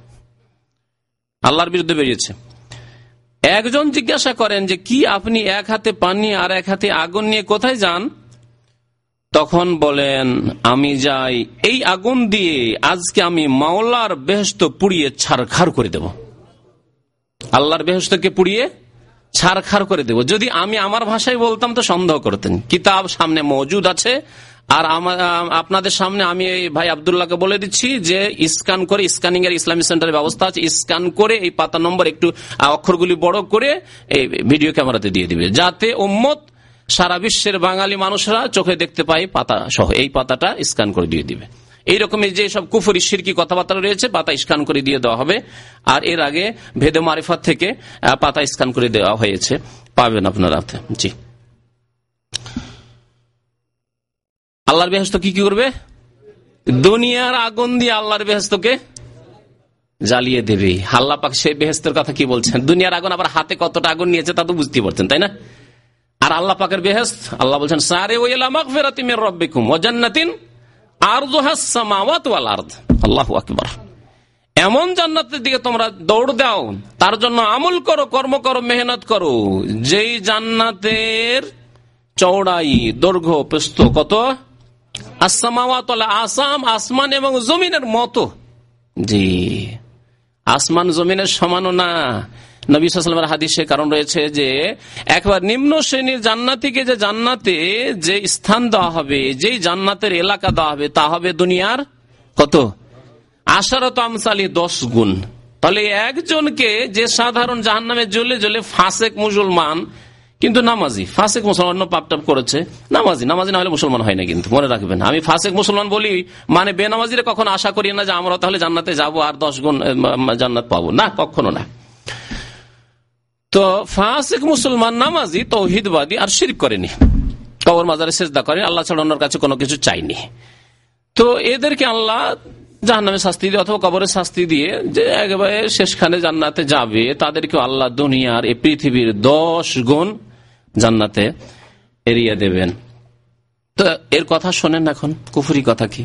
আল্লাহর বিরুদ্ধে বেরিয়েছে। একজন জিজ্ঞাসা করেন যে, কি আপনি এক হাতে পানি আর এক হাতে আগুন নিয়ে কোথায় যান? তখন বলেন, আমি যাই, এই আগুন দিয়ে আজকে আমি মাওলার বেহস্ত পুড়িয়ে ছাড়খার করে দেব। আল্লাহর বেহস্তকে পুড়িয়ে ছাড়খার করে দেব। যদি আমি আমার ভাষায় বলতাম তো সন্দেহ করতেন। কিতাব সামনে মজুদ আছে। আর আপনাদের সামনে আমি এই ভাই আবদুল্লাহকে বলে দিচ্ছি যে স্ক্যান করে স্ক্যানিং এর ইসলামী সেন্টারের ব্যবস্থা আছে। স্ক্যান করে এই পাতা নম্বর একটু অক্ষরগুলি বড় করে এই ভিডিও ক্যামেরাতে দিয়ে দিবে। যাতে ওম্মত সারা বিশ্বের বাঙালি মানুষরা চোখে দেখতে পায় পাতা সহ। এই পাতাটা স্ক্যান করে দিয়ে দিবে। এইরকমের যে সব কুফুরি, সিরকি কথাবার্তা রয়েছে, পাতা স্ক্যান করে দিয়ে দেওয়া হবে। আর এর আগে ভেদে মারিফাত থেকে পাতা স্ক্যান করে দেওয়া হয়েছে। পাবেন আপনারা জি। আল্লাহর বেহস্ত কি কি করবে? দুনিয়ার আগুন দিয়ে আল্লাহর বেহস্তকে জ্বালিয়ে দেবে। হাল্লা পাক সেই বেহস্তের কথা কি বলছেন? দুনিয়ার আগুন আবার হাতে কতটা আগুন নিয়েছে তা তো বুঝতে পারছেন, তাই না? আর আল্লাহ পাকের বেহেস্ত, আল্লাহ বলছেন সারে ওয়ালামাক ফেরাতিমের রব্বিকুম ওয়াজান্নাতিন এমন জান্নাতের দিকে তোমরা দৌড় দাও, তার জন্য আমল করো, কর্ম করো, মেহনত করো। যেই জান্নাতের চৌড়াই দৈর্ঘ্য পেস্ত কত? আসাম, আসমান এবং জমিনের মতো। জি। আসমান জমিনের সমানও না। নবীলামের হাদিসে কারণ রয়েছে যে, একবার নিম্ন শ্রেণির জান্নাতিকে যে জান্নাতে যে স্থান দেওয়া হবে, যেই জান্নাতের এলাকা দেওয়া হবে, তা হবে দুনিয়ার কত? আশারত আমসালি দশ গুণ। তাহলে একজনকে যে সাধারণ জাহান নামে জ্বলে জ্বলে ফাঁসেক মুসলমান, কিন্তু নামাজি, ফাঁসেক মুসলমান পাপ টাপ করেছে, নামাজি নামাজি না হলে মুসলমান হয় না কিন্তু, মনে রাখবেন। আমি ফাঁসেক মুসলমান বলি মানে বেনামাজিরা কখন আশা করি না যে আমরা তাহলে জান্নাতে যাব আর দশ গুণ জান্নাত পাবো। না, কখনো না। তো ফাঁসিক মুসলমান নামাজি, তৌহিদবাদী আর শির করেনি। কবর মাজারে সেজদা করেনি আল্লাহ ছাড়ানোর কাছে কোনো কিছু চাইনি। তো এদেরকে আল্লাহ জাহান্নামে শাস্তি দিয়ে অথবা কবরের শাস্তি দিয়ে যে একেবারে শেষখানে জান্নাতে যাবে তাদেরকে আল্লাহ দুনিয়ার, এই পৃথিবীর দশ গুণ জান্নাতে এরিয়ে দেবেন। তো এর কথা শোনেন এখন, কুফুরি কথা কি?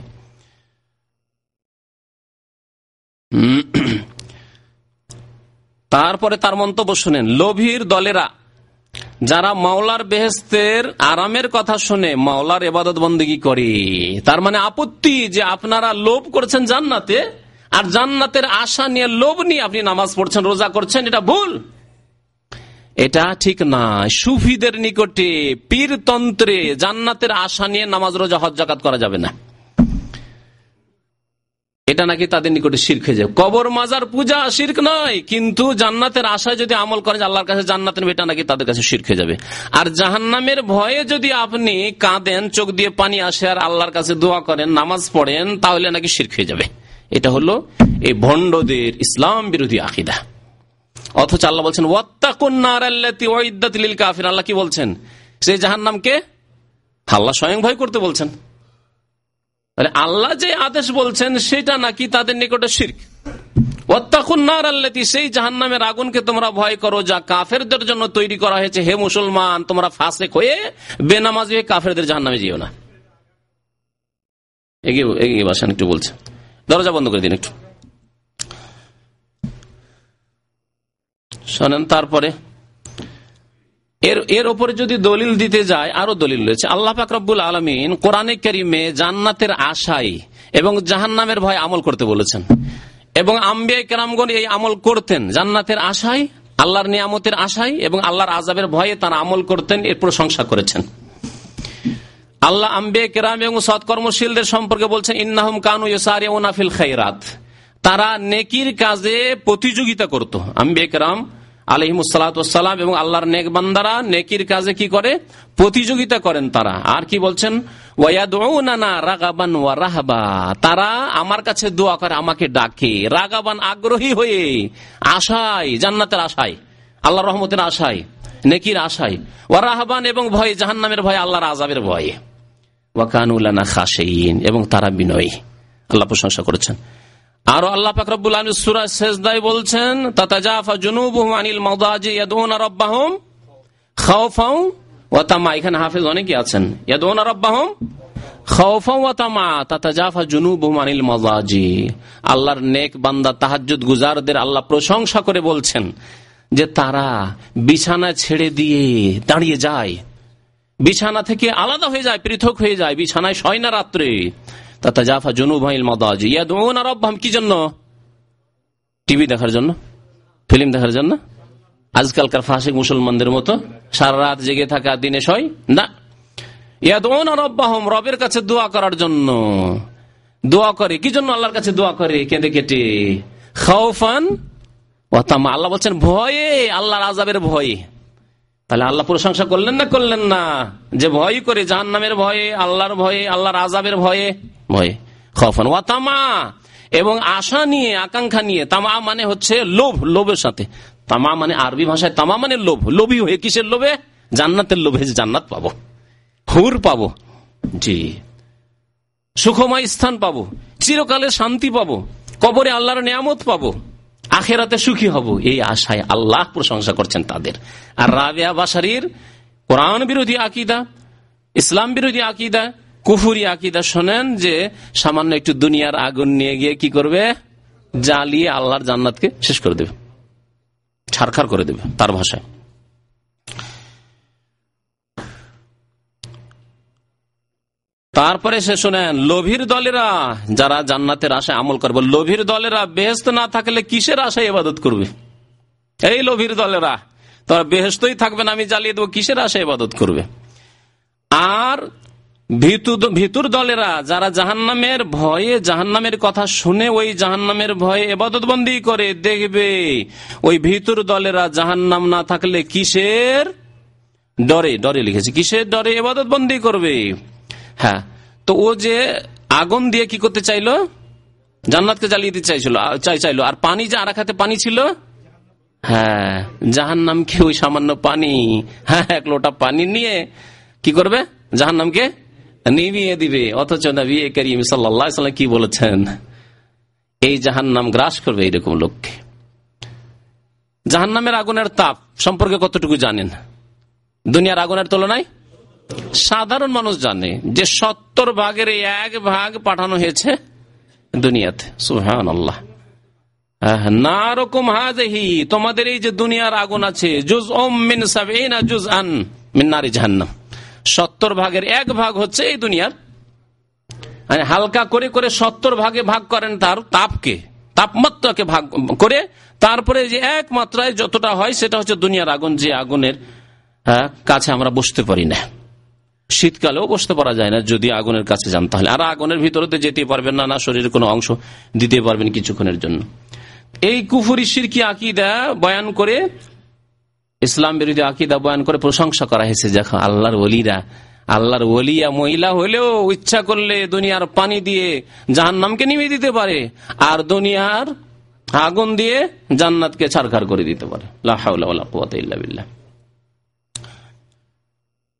তারপরে তার মন্তব্য শুনেন, লোভীর দলেরা, যারা মাওলার বেহেস্তের আরামের কথা শুনে, মাওলার এবাদত বন্দী করে। তার মানে আপত্তি যে আপনারা লোভ করছেন জান্নাতে, আর জান্নাতের আশা নিয়ে লোভ নিয়ে আপনি নামাজ পড়ছেন, রোজা করছেন, এটা ভুল। এটা ঠিক না। সুফিদের নিকটে পীরতন্ত্রে জান্নাতের আশা নিয়ে নামাজ, রোজা হজ জাকাত করা যাবে না। এটা নাকি তাদের নিকটে শির্ক হয়ে যায়। কবর মাজার পূজা শির্ক নয়, কিন্তু জান্নাতের আশায় যদি আমল করেন আল্লাহর কাছে জান্নাতের এটা নাকি তাদের কাছে শির্ক হয়ে যাবে। আর জাহান্নামের ভয়ে যদি আপনি কাঁদেন, চোখ দিয়ে পানি আসে আর আল্লাহর কাছে দোয়া করেন, নামাজ পড়েন, তাহলে নাকি শির্ক হয়ে যাবে। এটা হলো এই ভণ্ডদের ইসলাম বিরোধী আকিদা। অথচ আল্লাহ বলছেন কাফির। আল্লাহ কি বলছেন? সেই জাহান্নামকে আল্লাহ স্বয়ং ভয় করতে বলছেন। আল্লাহ যে আদেশ বলছেন, সেটা নাকি তাদের নিকটে শির্ক? সেই জাহান্নামের আগুনকে তোমরা ভয় করো যা কাফেরদের জন্য তৈরি করা হয়েছে। হে মুসলমান, তোমরা ফাঁসেক হয়ে বেনামাজ হয়ে কাফেরদের জাহান্নামে যেও না। এগিয়ে এগিয়ে একটু বলছে দরজা বন্ধ করে দিন একটু। শোনেন, তারপরে এর এর ওপরে যদি দলিল দিতে যায়, আরও দলিল রয়েছে। আল্লাহ ফাকরাবুল আলমিন কোরআনে করিমে জান্নাতের আশাই এবং জাহান্নামের ভয় আমল করতে বলেছেন। এবং আম্বিয়া কেরামগণ এই আমল করতেন জান্নাতের আশাই আল্লাহর নিয়ামতের আশাই এবং আল্লাহর আজাবের ভয়ে তারা আমল করতেন, এর প্রশংসা করেছেন। আল্লাহ আম্বে কেরাম এবং সৎকর্মশীলদের সম্পর্কে বলছেন, ইন্নাহম কানু ইসারিউনাফিল খাইরাত তারা নেকির কাজে প্রতিযোগিতা করত। আম্বে কেরাম আলহিমসালাম এবং আল্লাহর নেক বান্দারা নেকির কাজে কি করে? প্রতিযোগিতা করেন তারা। আর কি বলছেন? তারা আমার কাছে দোয়া করে, আমাকে ডাকে। রাগাবান আগ্রহী হয়ে আশায়, জান্নাতের আশায় আল্লাহ রহমতের আশায়, নেকির আশায়। ওয়া রাহাবান এবং ভয়, জাহান্নামের ভয়, আল্লাহর আজাবের ভয়ে। ওয়াকানুলানা খাসেইন এবং তারা বিনয়ী। আল্লাহ প্রশংসা করেছেন। আরও আল্লাহ পাকরবুল আলম সুরা শেষদাই বলছেন এখানে হাফেজ অনেকেই আছেন। আল্লাহর নেক বান্দা তাহাজ্জুদ গুজারদের আল্লাহ প্রশংসা করে বলছেন যে তারা বিছানা ছেড়ে দিয়ে দাঁড়িয়ে যায়। বিছানা থেকে আলাদা হয়ে যায়, পৃথক হয়ে যায়। বিছানায় শয় না রাত্রে। তাতা জাফা জনুভাইল মদাজ। ইয়াদউন রব্বাহম, কি জন্য? টিভি দেখার জন্য? ফিল্ম দেখার জন্য? আজকালকার ফাঁসিক মুসলমানদের মতো সারা রাত জেগে থাকা দিনে সয় না। ইয়াদউন রব্বাহম, রবের কাছে দোয়া করার জন্য। দোয়া করে, কি জন্য আল্লাহর কাছে দোয়া করে? কেঁদে কেটে। খাওফান আল্লাহ বলছেন, ভয়ে, আল্লাহর আজাবের ভয়ে। তাহলে আল্লাহ প্রশংসা করলেন না করলেন না? যে ভয় করে জাহান নামের ভয়ে, আল্লাহর ভয়ে, আল্লাহর আজাবের ভয়ে। খফন। ওয়াতামা এবং আশা নিয়ে, আকাঙ্ক্ষা নিয়ে, তামা মানে হচ্ছে লোভ, লোভের সাথে। তামা মানে আরবি ভাষায় তামা মানে লোভ। লোভী হয়ে কিসের লোভে? জান্নাতের লোভে জান্নাত পাবো। হুর পাবো। জি। সুখময় স্থান পাবো। চিরকালে শান্তি পাবো। কবরে আল্লাহর নিয়ামত পাবো। আখেরাতে সুখী হব। এই আশায় আল্লাহ প্রশংসা করছেন তাদের। আর রাবেয়া বাসারির কোরআন বিরোধী আকিদা, ইসলাম বিরোধী আকিদা কুফুরি আকিদা শোনেন যে সামান্য একটু দুনিয়ার আগুন নিয়ে গিয়ে কি করবে? জ্বালিয়ে আল্লাহর জান্নাতকে শেষ করে দেবে। ছাড়খার করে দেবে তার ভাষায়। তারপরে সে শোনেন, লোভীর দলেরা যারা জান্নাতের আশায় আমল করবে, লোভীর দলেরা বেহেস্ত না থাকলে কিসের আশায় ইবাদত করবে? এই লোভীর দলেরা, তোরা বেহেস্তই থাকবে না, আমি জ্বালিয়ে দেবো, কিসের আশায় ইবাদত করবে? আর ভিতুর দলেরা, যারা জাহান্নামের ভয়ে, জাহান্নামের কথা শুনে ওই জাহান্নামের ভয়ে এবাদত বন্দি করে, দেখবে ওই ভিতুর দলেরা জাহান্নাম না থাকলে কিসের ডরে ডরে লিখেছে, কিসের ডরে এবাদত বন্দি করবে? হ্যাঁ তো ও যে আগুন দিয়ে কি করতে চাইলো? জান্নাতকে জ্বালিয়ে দিতে চাইছিল চাই, চাইলো। আর পানি যে আর পানি ছিল? হ্যাঁ জাহান নামকে ওই সামান্য পানি হ্যাঁ এক লোটা পানি নিয়ে কি করবে? জাহান নিবিয়ে দিবে অথচ নবী করিম সাল্লাম কি বলেছেন এই জাহান নাম গ্রাস করবে এইরকম লোককে জাহান নামের আগুনের তাপ সম্পর্কে কতটুকু জানেন দুনিয়ার আগুনের তুলনায় সাধারণ মানুষ জানে যে সত্তর ভাগের এক ভাগ পাঠানো হয়েছে দুনিয়াতে সুহান আল্লাহ না রকম হাজহি তোমাদের এই যে দুনিয়ার আগুন আছে জুজ ওম মিন সাবিনা জুজ আন মিনারি জাহান্নাম সত্তর ভাগের এক ভাগ হচ্ছে এই দুনিয়ার হালকা করে করে সত্তর ভাগে ভাগ করেন তার তাপকে, তাপমাত্রাকে ভাগ করে, তারপরে যে এক মাত্রায় যতটা হয় সেটা হচ্ছে দুনিয়ার আগুন, যে আগুনের কাছে আমরা বসতে পারি না। শীতকালেও বসতে পারা যায় না, যদি আগুনের কাছে যান তাহলে। আর আগুনের ভিতরে যেতে পারবেন না না শরীরের কোনো অংশ দিতে পারবেন কিছুক্ষণের জন্য। এই কুফুরি সিরকি আকিদা বয়ান করে ইসলাম বিরোধী আকিদা বয়ান করে প্রশংসা করা হয়েছে, দেখো, আল্লাহর অলিরা আল্লাহর ওলিয়া মহিলা হলেও ইচ্ছা করলে দুনিয়ার পানি দিয়ে জাহান নামকে নিয়ে দিতে পারে, আর দুনিয়ার আগুন দিয়ে জান্নাতকে ছাড়খার করে দিতে পারে।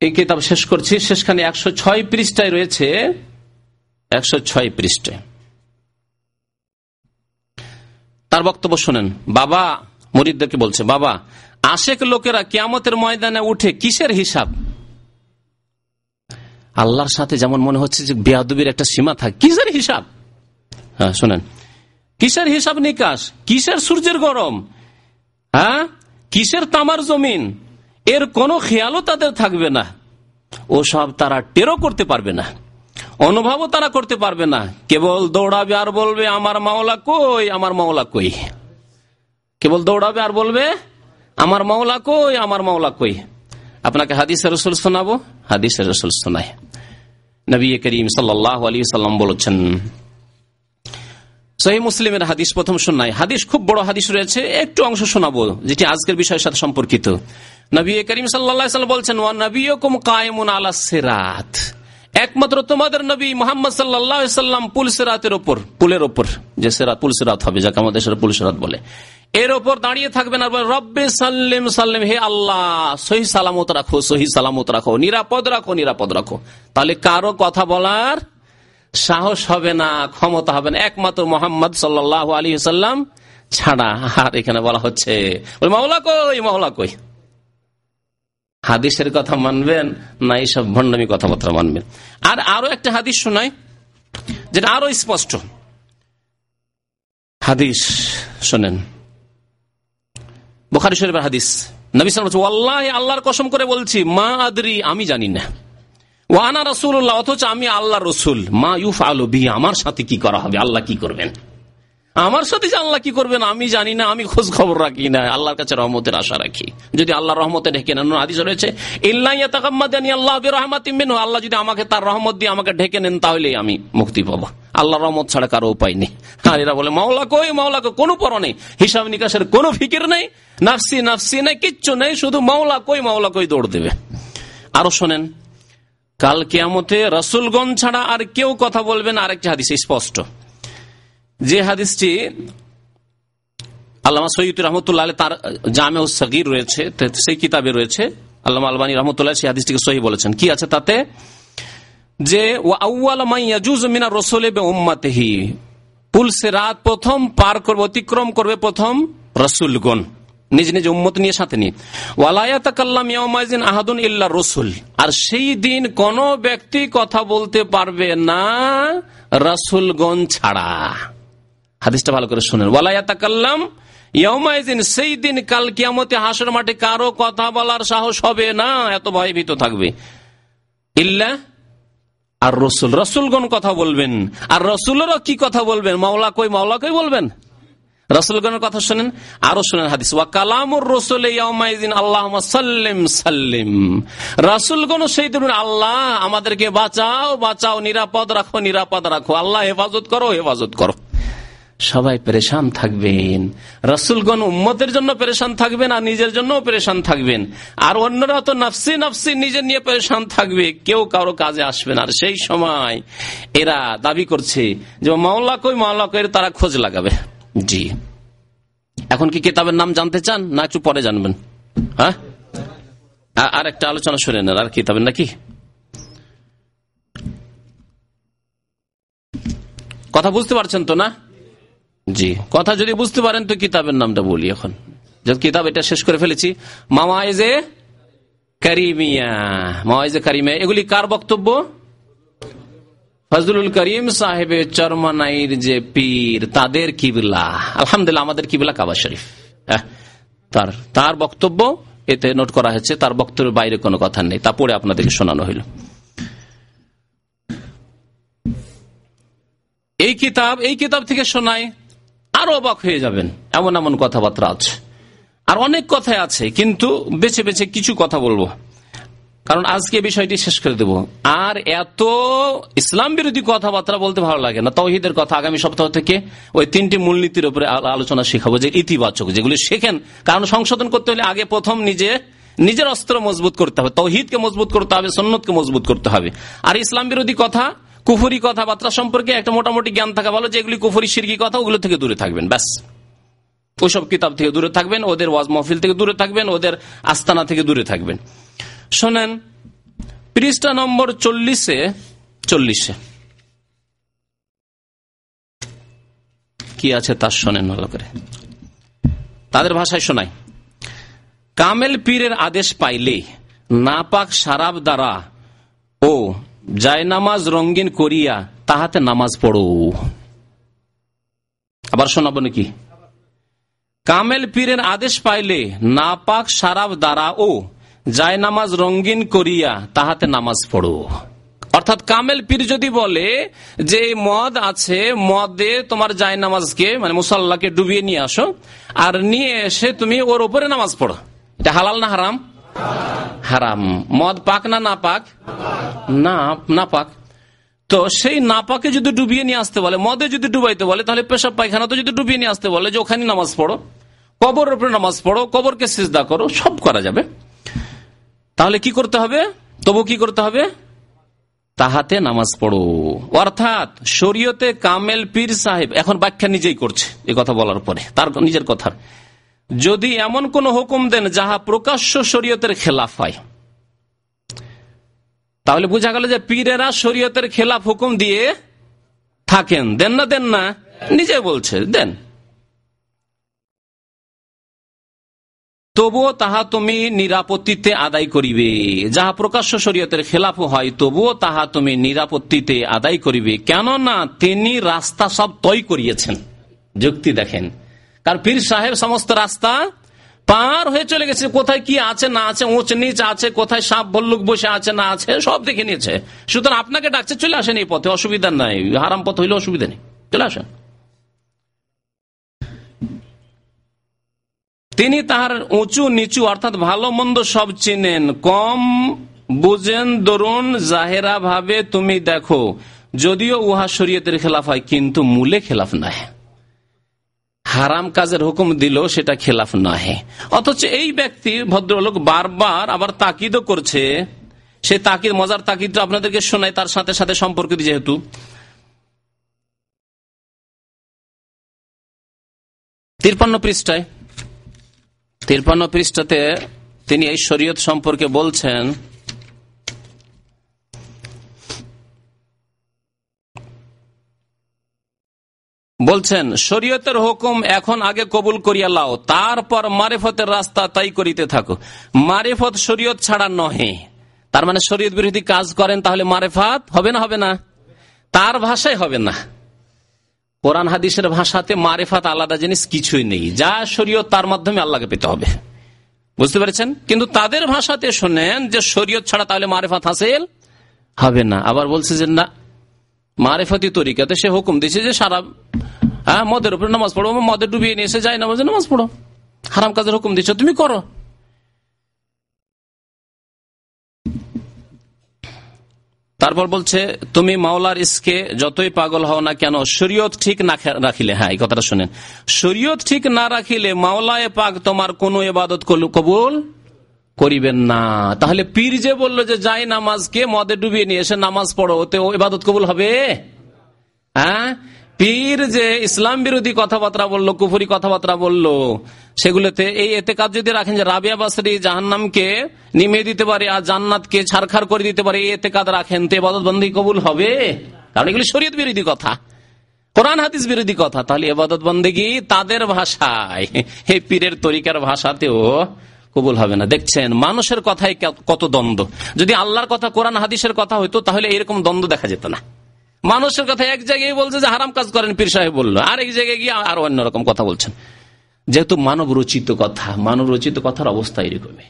এই কিতাব শেষ করছি, শেষখানে একশো ছয় পৃষ্ঠায় রয়েছে, একশো ছয় পৃষ্ঠায়। তার বক্তব্য শোনেন, বাবা, মরিদদেরকে বলছে, বাবা আশেক লোকেরা কিয়ামতের ময়দানে উঠে কিসের হিসাব? আল্লাহর সাথে যেমন মনে হচ্ছে যে বেয়াদুবির একটা সীমা থাকে, কিসের হিসাব? হ্যাঁ শোনেন। কিসের হিসাব নিকাশ? কিসের সূর্যের গরম? হ্যাঁ? কিসের তামার জমিন? এর কোনো খেয়ালও তাদের থাকবে না। ও সব তারা টেরো করতে পারবে না। অনুভবও তারা করতে পারবে না। কেবল দৌড়াবে আর বলবে, আমার মাওলা কই? আমার মাওলা কই? কেবল দৌড়াবে আর বলবে আমার মাওলা কই, আমার মাওলা কই? আপনাকে হাদিসের রসুল শোনাবো? হাদিসের রসুল শোনায় নবী করিম সাল্লাহ আলী সাল্লাম বলেছেন সহি মুসলিমের হাদিস প্রথম শোনায় হাদিস খুব বড় হাদিস রয়েছে, একটু অংশ শোনাবো, যেটি আজকের বিষয়ের সাথে সম্পর্কিত। নবী করিম সাল্লাম বলছেন, ওয়া নবী কায়মুন আলা সেরাত। একমাত্র তোমাদের নবী মোহাম্মদ সাল্লাম পুল সেরাতের ওপর, পুলের ওপর, যে সেরাত, পুল সেরাত হবে, যাকে আমাদের পুল সেরাত বলে। এর ওপর দাঁড়িয়ে থাকবেন রব্বে সাল্লিম সাল্লিম, হে আল্লাহ, সহি সালামত রাখো, সহি সালামত রাখো, নিরাপদ রাখো নিরাপদ রাখো। তাহলে কারও কথা বলার সাহস হবে না, ক্ষমতা হবে না। একমাত্র মোহাম্মদ সাল্লাহ আলী সাল্লাম ছাড়া আর এখানে বলা হচ্ছে। মহলা কই মহলা কই? হাদিসের কথা মানবেন না এইসব ভণ্ডামি কথাবার্তা মানবেন? আর আরও একটা হাদিস শোনায় যেটা আরও স্পষ্ট। হাদিস শোনেন। বোখারি শরীফের হাদিস। নবী আল্লাহ আল্লাহর কসম করে বলছি, মা আদরি, আমি জানি না। ওয়ানা রসুল্লাহ অথচ আমি আল্লাহ রসুল। মা ইউফ আলো বি আমার সাথে কি করা হবে? আল্লাহ কি করবেন? আমার সাথে যে আল্লাহ কি করবেন, আমি জানি না, আমি খোঁজ খবর রাখি না। আল্লাহর কাছে রহমতের আশা রাখি। যদি আল্লাহ রহমতে ঢেকে নেন আদিস রয়েছে আল্লাহ যদি আমাকে তার রহমত দিয়ে আমাকে ঢেকে নেন, তাহলেই আমি মুক্তি পাবো। আল্লাহ রহমত ছাড়া কারও উপায় নেই। আর এরা বলে, মাওলা কই মাওলা কই? কোনো পর নেই। হিসাব নিকাশের কোনো ফিকির নেই। নাফসি নাফসি নেই, কিচ্ছু নেই, শুধু মাওলা কই মাওলা কই দৌড় দেবে। আরও শোনেন, কাল কেয়ামতে রসুলগঞ্জ ছাড়া আর কেউ কথা বলবেন আরেকটি হাদিস স্পষ্ট। যে হাদিসটি আল্লামা সৈয়দ রহমতুল্লাহ তার জামে সগির রয়েছে সেই কিতাবে রয়েছে। আল্লাহ আলবানী রহমতুল্লাহ সেই হাদিসটিকে সহি বলেছেন। কি আছে তাতে? যে মিনা রসুলে উম্মাতেহি পুলসে রাত প্রথম পার করবে, অতিক্রম করবে প্রথম রসুলগণ। নিজ নিজ উম্মত নিয়ে সাথে নিয়ে। ওয়ালায়াতাকাল্লাম আহাদুন ইল্লা রসুল। আর সেই দিন কোন ব্যক্তি কথা বলতে পারবে না রসুলগণ ছাড়া। হাদিসটা ভালো করে শুনেন। ওয়ালায়াতাকাল্লাম ইয়মাইদিন সেই দিন কাল কিয়ামতে হাসর মাঠে কারও কথা বলার সাহস হবে না, এত ভয়ভীত থাকবে। ইল্লা আর রসুল, রসুলগণ কথা বলবেন। আর রসুলেরও কি কথা বলবেন? মাওলা কই মাওলা কই বলবেন? রসুলগণের কথা শোনেন আরও শোনেন হাদিস। ওয়া কালামুর রসুল আল্লাহ সাল্লিম সাল্লিম। রসুলগণ সেই দিন আল্লাহ, আমাদেরকে বাঁচাও বাঁচাও, নিরাপদ রাখো নিরাপদ রাখো। আল্লাহ হেফাজত করো হেফাজত করো। সবাই পরেশান থাকবেন। রসুলগণ উম্মতের জন্য পরেশান থাকবেন আর নিজের জন্য পরেশান থাকবেন। আর অন্যরা তো নফসি নফসি নিজের নিয়ে পরেশান থাকবে, কেউ কারও কাজে আসবে না। আর সেই সময় এরা দাবি করছে যে, মাওলা কই মাওলা কই তারা খোঁজ লাগাবে। জি। এখন কি কিতাবের নাম জানতে চান, না একটু পরে জানবেন? হ্যাঁ? আর একটা আলোচনা শুনে নেন, আর কিতাবের নাকি? কথা বুঝতে পারছেন তো না? জি। কথা যদি বুঝতে পারেন তো কিতাবের নামটা বলি এখন। কিতাব, এটা শেষ করে ফেলেছি। মামাইজে কারিমিয়া। মামাইজে কারিমিয়া, এগুলি কার বক্তব্য? ফজলুল করিম সাহেবের চরমানাইর যে পীর, তাদের কিবলা। আলহামদুলিল্লাহ, আমাদের কিবলা কাবা শরীফ। তার তার বক্তব্য, এতে নোট করা হয়েছে, তার বক্তব্যের বাইরে কোনো কথা নেই। তা পড়ে আপনাদেরকে শোনানো হইল। এই কিতাব এই কিতাব থেকে শোনায় আরও অবাক হয়ে যাবেন। এমন এমন কথাবার্তা আছে। আর অনেক কথাই আছে, কিন্তু বেছে বেছে কিছু কথা বলব। কারণ আজকে বিষয়টি শেষ করে দেব। আর এত ইসলাম বিরোধী কথাবার্তা বলতে ভালো লাগে না। তহিদের কথা আগামী সপ্তাহ থেকে ওই তিনটি মূলনীতির উপরে আলোচনা শেখাবো, যে ইতিবাচক, যেগুলি শেখেন। কারণ সংশোধন করতে হলে আগে প্রথম নিজে, নিজের অস্ত্র মজবুত করতে হবে। তৌহিদকে মজবুত করতে হবে সন্ন্যতকে মজবুত করতে হবে। আর ইসলাম বিরোধী কথা কুফুরি কথাবার্তা সম্পর্কে একটা মোটামুটি জ্ঞান থাকা ভালো যেগুলি কুফুরি সিরকি কথা, ওগুলো থেকে দূরে থাকবেন, ব্যাস। ওইসব কিতাব থেকে দূরে থাকবেন, ওদের ওয়াজ মহফিল থেকে দূরে থাকবেন, ওদের আস্তানা থেকে দূরে থাকবেন। শোনেন, পৃষ্ঠা নম্বর চল্লিশে চল্লিশে। কি আছে তার শোনেন ভালো করে। তাদের ভাষায় শোনাই। কামেল পীরের আদেশ পাইলে নাপাক সারাব দ্বারা ও যায় নামাজ রঙ্গিন করিয়া তাহাতে নামাজ পড়ো। আবার শোনাবো নাকি? কামেল পীরের আদেশ পাইলে নাপাক সারাব দ্বারা ও যায় নামাজ রঙ্গিন করিয়া তাহাতে নামাজ পড়ো। অর্থাৎ কামেল পীর যদি বলে যে মদ আছে, মদে তোমার জায় নামাজকে মানে মুসাল্লাকে ডুবিয়ে নিয়ে আসো, আর নিয়ে এসে তুমি ওর ওপরে নামাজ পড়ো। এটা হালাল না হারাম? হারাম। মদ পাক না না পাক না না পাক তো সেই নাপাকে যদি ডুবিয়ে নিয়ে আসতে বলে, মদে যদি ডুবাইতে বলে, তাহলে পেশাব পায়খানা তো যদি ডুবিয়ে নিয়ে আসতে বলে যে ওখানে নামাজ পড়ো কবর উপরে নামাজ পড়ো, কবরকে সিজদা করো, সব করা যাবে। তাহলে কি করতে হবে? তবু কি করতে হবে? তাহাতে নামাজ পড়ো। অর্থাৎ শরীয়তে কামেল পীর সাহেব এখন ব্যাখ্যা নিজেই করছে এ কথা বলার পরে, তার নিজের কথার। যদি এমন কোন হুকুম দেন যাহা প্রকাশ্য শরীয়তের খেলাফ হয়। তাহলে বোঝা গেল যে পীরেরা শরীয়তের খেলাফ হুকুম দিয়ে থাকেন। দেন না দেন না, নিজে বলছে, দেন। তবুও তাহা তুমি নিরাপত্তিতে আদায় করিবে। যাহা প্রকাশ্য শরীয়তের খেলাফ হয়, তবুও তাহা তুমি নিরাপত্তিতে আদায় করিবে। কেননা তিনি রাস্তা সব তৈ করিয়েছেন। যুক্তি দেখেন। কারণ পীর সাহেব সমস্ত রাস্তা পার হয়ে চলে গেছে। কোথায় কি আছে, না আছে, উঁচ নিচ আছে, কোথায় সাপ ভল্লুক বসে আছে, না আছে, সব দেখে নিয়েছে। সুতরাং আপনাকে ডাকছে, চলে আসেন এই পথে, অসুবিধা নাই। হারাম পথ হইলে অসুবিধা নেই। চলে আসেন। তিনি তাহার উঁচু নিচু, অর্থাৎ ভালো মন্দ সব চিনেন। কম বুঝেন, দরুন, জাহেরা ভাবে তুমি দেখো। যদিও উহা শরীয়তের খেলাফ হয়, কিন্তু মূলে খেলাফ নয় হারাম কাজের হুকুম দিল সেটা খেলাফ নহে। অথচ এই ব্যক্তি, ভদ্রলোক বারবার আবার তাকিদও করছে। সে তাকিদ, মজার তাকিদটা আপনাদেরকে শোনায় তার সাথে সাথে সম্পর্কিত যেহেতু। তিরপান্ন পৃষ্ঠায়, তিরপান্ন পৃষ্ঠাতে তিনি এই শরীয়ত সম্পর্কে বলছেন বলছেন, শরীয়তের হুকুম এখন আগে কবুল করিয়া লাও, তারপর মারেফতের রাস্তা তাই করিতে থাকো। মারেফত শরীয়ত ছাড়া নহে। তার মানে শরীয়ত বিরোধী কাজ করেন, তাহলে মারেফাত হবে না হবে না। তার ভাষায় হবে না। কোরআন হাদিসের ভাষাতে মারেফাত আলাদা জিনিস কিছুই নেই। যা শরীয়ত, তার মাধ্যমে আল্লাহকে পেতে হবে। বুঝতে পেরেছেন? কিন্তু তাদের ভাষাতে শোনেন যে শরীয়ত ছাড়া তাহলে মারেফাত হাসিল হবে না। আবার বলছে যে, না মারেফতি তরিকাতে সে হুকুম দিছে যে সারা হ্যাঁ মদের উপরে নামাজ পড়ো, মদে ডুবিয়ে নিয়ে এসে যায় নামাজে, নামাজ পড়ো। হারাম কাজের হুকুম দিচ্ছ, তুমি করো। তারপর বলছে, তুমি মাওলার ইসকে যতই পাগল হও না কেন, শরীয়ত ঠিক না রাখিলে। হ্যাঁ এই কথাটা শোনেন। শরীয়ত ঠিক না রাখিলে মাওলায় পাক তোমার কোন এবাদত কবুল করিবেন না। তাহলে পীর যে বলল যে, যাই নামাজকে মদে ডুবিয়ে নিয়ে এসে নামাজ পড়ো ওতে এবাদত কবুল হবে? হ্যাঁ? পীর যে ইসলাম বিরোধী কথাবার্তা বলল, কুফুরি কথাবার্তা বলল, সেগুলোতে এই এতে কাজ যদি রাখেন যে রাবিয়া বাসরি জাহান্নামকে নিমে দিতে পারে আর জান্নাতকে ছাড়খার করে দিতে পারে, এই এতে কাজ রাখেন তো এবাদত বন্দী কবুল হবে? কারণ এগুলি শরীয়ত বিরোধী কথা। কোরআন হাদিস বিরোধী কথা। তাহলে এবাদত বন্দেগি তাদের ভাষায়? এই পীরের তরিকার ভাষাতেও কবুল হবে না। দেখছেন, মানুষের কথায় কত দ্বন্দ্ব। যদি আল্লাহর কথা, কোরআন হাদিসের কথা হইতো, তাহলে এরকম দ্বন্দ্ব দেখা যেত না। মানুষের কথা এক জায়গায় বলছে যে হারাম কাজ করেন, পীর সাহেব বলল। আর এক জায়গায় গিয়ে আরও অন্যরকম কথা বলছেন। যেহেতু মানব রচিত কথা, মানব রচিত কথার অবস্থা এরকমই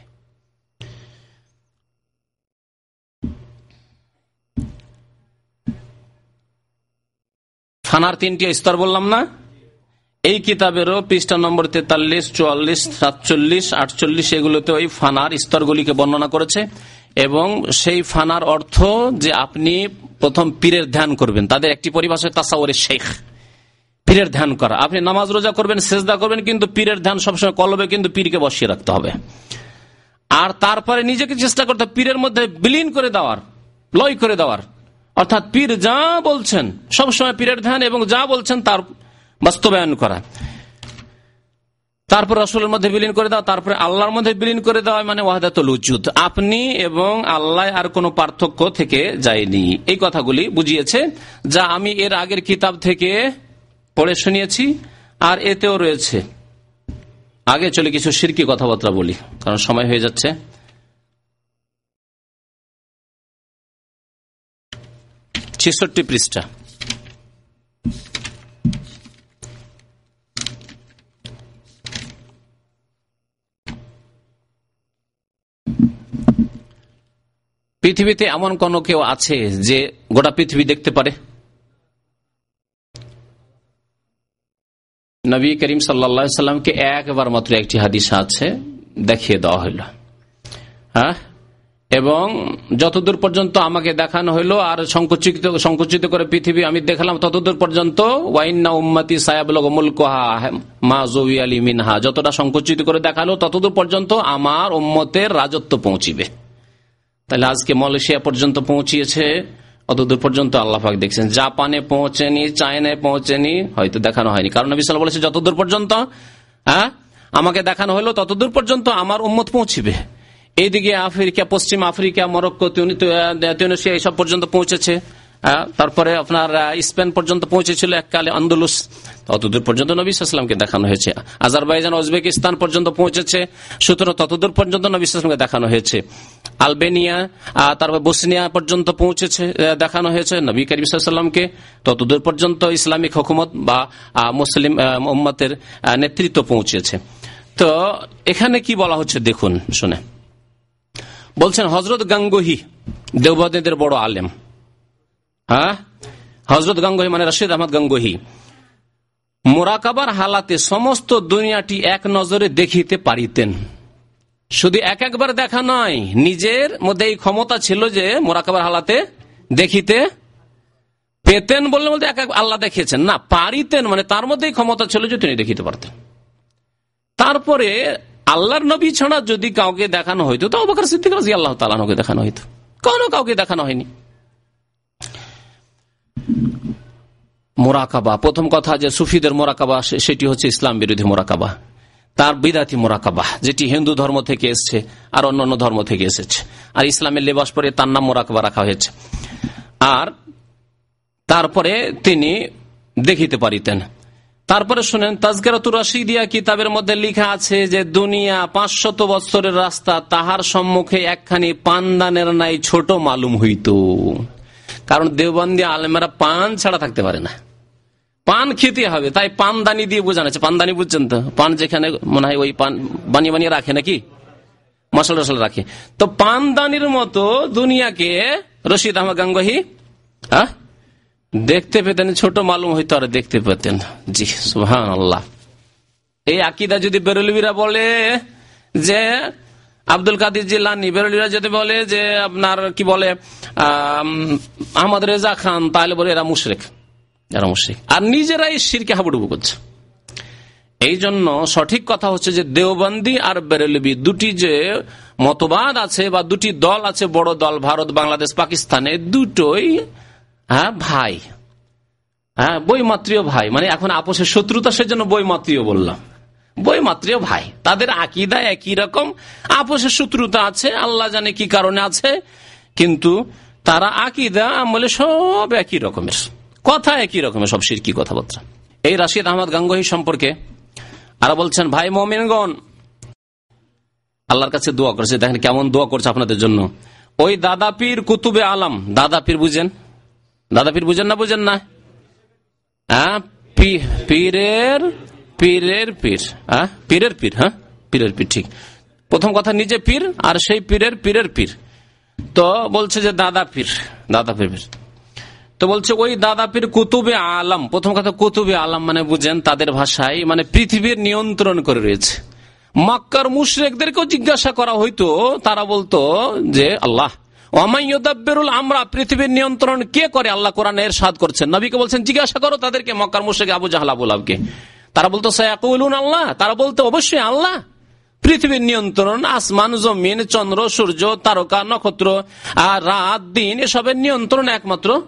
ফানার তিনটি স্তর বললাম না। এই কিতাবেরও পৃষ্ঠা নম্বর তেতাল্লিশ, চুয়াল্লিশ, সাতচল্লিশ, আটচল্লিশ, এগুলোতে ওই ফানার স্তরগুলিকে বর্ণনা করেছে। এবং সেই ফানার অর্থ যে আপনি প্রথম পীরের ধ্যান করবেন। তাদের একটি পরিভাষায় তাসাওয়ারে শেখ পীরের ধ্যান করা। আপনি নামাজ রোজা করবেন, সেজদা করবেন, কিন্তু পীরের ধ্যান সবসময় কলবে, কিন্তু পীরকে বসিয়ে রাখতে হবে। আর তারপরে নিজেকে চেষ্টা করতে পীরের মধ্যে বিলীন করে দেওয়ার, লয় করে দেওয়ার। অর্থাৎ পীর যা বলছেন, সবসময় পীরের ধ্যান এবং যা বলছেন তার বাস্তবায়ন করা। তারপর রসুলের মধ্যে বিলীন করে দেওয়া তারপরে আল্লাহর মধ্যে বিলীন করে দেওয়া মানে ওয়াহাদাতুল উজুদ। আপনি এবং আল্লাহ আর কোনো পার্থক্য থেকে যায়নি। এই কথাগুলি বুঝিয়েছে, যা আমি এর আগের কিতাব থেকে পড়ে শুনিয়েছি, আর এতেও রয়েছে। আগে চলে কিছু সিরকি কথাবার্তা বলি, কারণ সময় হয়ে যাচ্ছে। ছেষট্টি পৃষ্ঠা। পৃথিবীতে এমন কোন কেউ আছে যে গোটা পৃথিবী দেখতে পারে? নবী করিম সাল্লামকে একবার মাত্র একটি হাদিস আছে দেখিয়ে দেওয়া হইল। হ্যাঁ? এবং যতদূর পর্যন্ত আমাকে দেখানো হইল আর সংকুচিত সংকুচিত করে পৃথিবী আমি দেখলাম, ততদূর পর্যন্ত ওয়াইন্না উম্মতি আলী মিনহা, যতটা সংকুচিত করে দেখাল, ততদূর পর্যন্ত আমার উম্মতের রাজত্ব পৌঁছিবে। তাহলে আজকে মালয়েশিয়া পর্যন্ত পৌঁছিয়েছে। অতদূর পর্যন্ত আল্লাহাক দেখছেন। জাপানে পৌঁছেনি, চায়নায় পৌঁছেনি, হয়তো দেখানো হয়নি। কারণ বিশাল বলেছে, যতদূর পর্যন্ত হ্যাঁ আমাকে দেখানো হলো, ততদূর পর্যন্ত আমার উম্মত পৌঁছিবে। এইদিকে আফ্রিকা, পশ্চিম আফ্রিকা, মরক্কো তিউনিশিয়া, এইসব পর্যন্ত পৌঁছেছে। তারপরে আপনার স্পেন পর্যন্ত পৌঁছেছিল এককালে আন্দোলুস। ততদূর পর্যন্ত নবী ইসলামকে দেখানো হয়েছে। আজারবাইজান, উজবেকিস্তান পর্যন্ত পৌঁছেছে। সুতরাং ততদূর পর্যন্ত নবী ইসলামকে দেখানো হয়েছে। আলবেনিয়া তারপর বসনিয়া পর্যন্ত পৌঁছেছে দেখানো হয়েছে নবী করিম সাল্লামকে ততদূর পর্যন্ত ইসলামিক হকুমত বা মুসলিম মোহাম্মতের নেতৃত্ব পৌঁছেছে। তো এখানে কি বলা হচ্ছে দেখুন, শুনে। বলছেন হজরত গাঙ্গুহি দেওবাদের বড় আলেম। হ্যাঁ? হজরত গাঙ্গুহি মানে রশিদ আহমদ গাঙ্গুহি। মোরাকাবার হালাতে সমস্ত দুনিয়াটি এক নজরে দেখিতে পারিতেন। শুধু এক একবার দেখা নয়, নিজের মধ্যে এই ক্ষমতা ছিল যে মোরাকাবার হালাতে দেখিতে পেতেন বললে বলতে এক এক আল্লাহ দেখিয়েছেন। না, পারিতেন মানে তার মধ্যেই ক্ষমতা ছিল যে তিনি দেখিতে পারতেন। তারপরে আল্লাহর নবী ছাড়া যদি কাউকে দেখানো হইতো, তো অবাকার সিদ্দিক রাজি আল্লাহ তালানকে দেখানো হইতো। কোনো কাউকে দেখানো হয়নি। মোরাকাবা। প্রথম কথা যে সুফিদের মোরাকাবা সেটি হচ্ছে ইসলাম বিরোধী মোরাকাবা। তার বিদাতি মোরাকাবা, যেটি হিন্দু ধর্ম থেকে এসছে আর অন্যান্য ধর্ম থেকে এসেছে। আর ইসলামের লেবাস পরে তার নাম মোরাকাবা রাখা হয়েছে। আর তারপরে তিনি দেখিতে পারিতেন। তারপরে শুনেন তাজকেরাতুর রশিদিয়া কিতাবের মধ্যে লিখা আছে যে, দুনিয়া পাঁচশত বছরের রাস্তা তাহার সম্মুখে একখানি পানদানের নাই ছোট মালুম হইত। কারণ দেওবন্দি আলেমেরা পান ছাড়া থাকতে পারে না। পান খেতে হবে, তাই পানদানি দিয়ে বোঝানো আছে পানদানি বুঝছেন তো? পান যেখানে মনে হয় ওই পান বানিয়ে বানিয়ে রাখে নাকি? মশলা টসলা রাখে। তো পানদানির মতো দুনিয়াকে রশিদ আহমদ গাঙ্গহি হ্যাঁ দেখতে পেতেন, ছোট মালুম হইতো আর দেখতে পেতেন। জি সুহান আল্লাহ এই আকিদা যদি বেরলিরা বলে যে আব্দুল কাদির জিল্লানি বেরলিরা যদি বলে যে আপনার কি বলে আহমদ রেজা খান, তাহলে বলে এরা মুশরেক। এরা মুশরেক। আর নিজেরাই শিরকে হাবুডুবু করছে। এই জন্য সঠিক কথা হচ্ছে যে দেওবন্দি আর বেরেলবি দুটি যে মতবাদ আছে বা দুটি দল আছে, বড় দল ভারত, বাংলাদেশ, পাকিস্তানে দুটোই হ্যাঁ ভাই। হ্যাঁ বইমাত্রীয় ভাই। মানে এখন আপোষের শত্রুতা সেজন্য বইমাত্রীয় বললাম। বইমাত্রীয় ভাই, তাদের আকিদা একই রকম। আপোষের শত্রুতা আছে, আল্লাহ জানে কি কারণে আছে, কিন্তু তারা আকিদা, আমলে সব একই রকমের। কথা একই রকমের, সব সিরকি কথাবার্তা। এই রাশিদ আহমদ গাঙ্গহি সম্পর্কে আর বলছেন, ভাই মোমিনগণ, আল্লাহর কাছে দোয়া করছে। দেখেন কেমন দোয়া করছে আপনাদের জন্য। ওই দাদা পীর কুতুবে আলম, দাদা পীর বুঝেন? দাদা পীর বুঝেন না বুঝেন না? হ্যাঁ পীরের পীরের পীর হ্যাঁ পীরের পীর হ্যাঁ? পীরের পীর, ঠিক। প্রথম কথা, নিজে পীর আর সেই পীরের পীরের পীর। তো বলছে যে দাদা পীর দাদা পীর। তো বলছে, ওই দাদা পীর কুতুবে আলম, প্রথম কথা কুতুবে আলম মানে বুঝেন তাদের ভাষায় মানে পৃথিবীর নিয়ন্ত্রণ করে রয়েছে। মক্কার মুশরেকদেরকেও জিজ্ঞাসা করা হইতো, তারা বলতো যে, আল্লাহ আমরা, পৃথিবীর নিয়ন্ত্রণ কে করে? আল্লাহ কোরআন এর সাদ করছেন। নবীকে বলছেন, জিজ্ঞাসা করো তাদেরকে, মক্কার মুশেক আবু জাহাল আবুল তারা বলতো, সায়াকুলুন আল্লাহ। তারা বলতো, অবশ্যই আল্লাহ। পৃথিবীর নিয়ন্ত্রণ, আসমান, জমিন, চন্দ্র, সূর্য, তারকা, নক্ষত্র আর রাত, দিন, এসবের নিয়ন্ত্রণ একমাত্র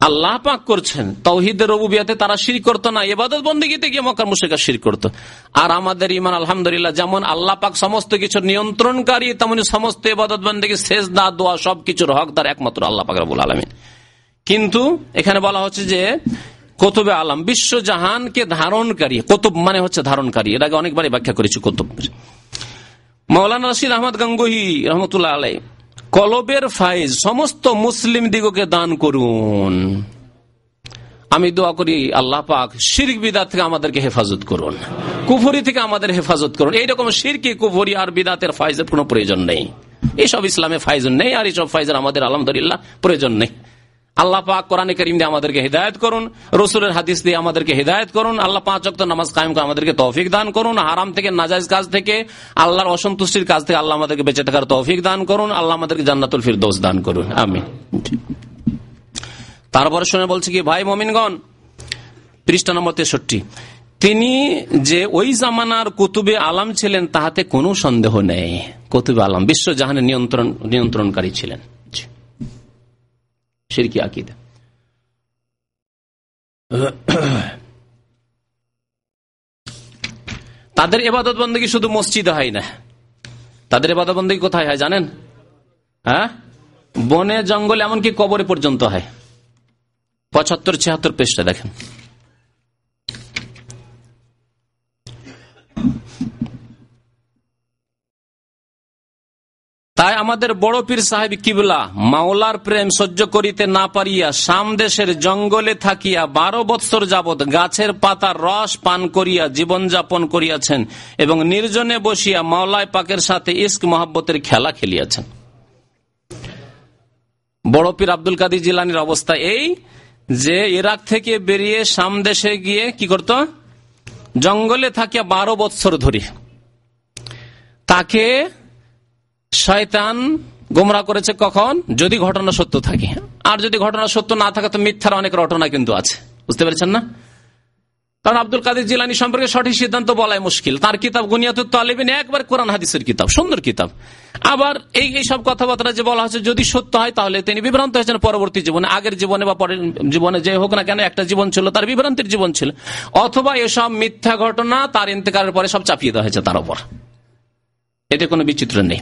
আল্লাহ পাক করছেন। তৌহিদের রবুবিয়াতে তারা শির করতো না এবাদত বন্দীতে গিয়ে মক্কার মুশেকা শির করত। আর আমাদের ইমান আলহামদুলিল্লাহ, যেমন আল্লাহ পাক সমস্ত কিছুর নিয়ন্ত্রণকারী, তেমনি সমস্ত এবাদত বন্দী শেষ দা দোয়া, সবকিছুর হক তার একমাত্র আল্লাহ পাক রবুল আলমিন। কিন্তু এখানে বলা হচ্ছে যে কতবে আলম বিশ্ব জাহানকে ধারণকারী, কতব মানে হচ্ছে ধারণকারী। আগে অনেকবারই ব্যাখ্যা করেছি কতব। মৌলানা রশিদ আহমদ গঙ্গোহী রহমতুল্লাহ আলাই কলবের ফাইজ সমস্ত মুসলিম দিগকে দান করুন। আমি দোয়া করি আল্লাহ পাক শিরিক বিদাত থেকে আমাদেরকে হেফাজত করুন। কুফরি থেকে আমাদের হেফাজত করুন। এইরকম শিরকি, কুফরি আর বিদাতের ফাইজের কোন প্রয়োজন নেই। এইসব ইসলামে ফাইজন নেই আর এইসব ফাইজের আমাদের আলহামদুলিল্লাহ প্রয়োজন নেই। আল্লাহ পাক কোরআন করিম দিয়ে আমাদেরকে হৃদায়ত করুন, রসুলের হাদিস দিয়ে আমাদেরকে হৃদায়ত করুন, আল্লাহ পাঁচ অক্ত নামাজ কায়েম করে আমাদেরকে তৌফিক দান করুন, হারাম থেকে নাজাইজ কাজ থেকে, আল্লাহর অসন্তুষ্টির কাজ থেকে আল্লাহ আমাদেরকে বেঁচে থাকার তৌফিক দান করুন, আল্লাহ আমাদেরকে জান্নাতুল ফির দোষ দান করুন আমি তারপরে শুনে বলছি কি, ভাই মমিনগণ, পৃষ্ঠা নম্বর তেষট্টি, তিনি যে ওই জামানার কুতুবে আলাম ছিলেন, তাহাতে কোনো সন্দেহ নেই। কুতুবে আলাম বিশ্ব জাহানের নিয়ন্ত্রণ, নিয়ন্ত্রণকারী ছিলেন। সিরকি আকিদা তাদের এবাদত বন্দী শুধু মসজিদে হয় না। তাদের এবাদত বন্দী কোথায় হয় জানেন? হ্যাঁ? বনে জঙ্গল এমনকি কবরে পর্যন্ত হয়। পঁচাত্তর, ছিয়াত্তর পেজটা দেখেন। তাই আমাদের বড় পীর সাহেব কিবলা, মাওলার প্রেম সহ্য করিতে না পারিয়া সাম দেশের জঙ্গলে থাকিয়া বারো বৎসর যাবৎ গাছের পাতার রস পান করিয়া জীবন যাপন করিয়াছেন এবং নির্জনে বসিয়া মাওলায় পাকের সাথে ইস্ক মহাব্বতের খেলা খেলিয়াছেন। বড় পীর আব্দুল কাদির জিলানির অবস্থা এই যে ইরাক থেকে বেরিয়ে সাম দেশে গিয়ে কি করত? জঙ্গলে থাকিয়া বারো বৎসর ধরে। তাকে শয়তান গোমরা করেছে কখন? যদি ঘটনা সত্য থাকে। আর যদি ঘটনা সত্য না থাকে, তো মিথ্যার অনেক রটনা কিন্তু আছে। বুঝতে পেরেছেন না? কারণ আব্দুল কাদের জিলানি সম্পর্কে সঠিক সিদ্ধান্ত বলাই মুশকিল। তার কিতাব গুনিয়াত তালেবিন, একবার কোরআন হাদিসের কিতাব। সুন্দর কিতাব। আবার এই এইসব কথাবার্তা যে বলা হচ্ছে, যদি সত্য হয়, তাহলে তিনি বিভ্রান্ত হয়েছেন পরবর্তী জীবনে। আগের জীবনে বা পরের জীবনে যে হোক না কেন, একটা জীবন ছিল, তার বিভ্রান্তির জীবন ছিল। অথবা এসব মিথ্যা ঘটনা তার ইন্তেকারের পরে সব চাপিয়ে দেওয়া হয়েছে তার উপর। এতে কোনো বিচিত্র নেই।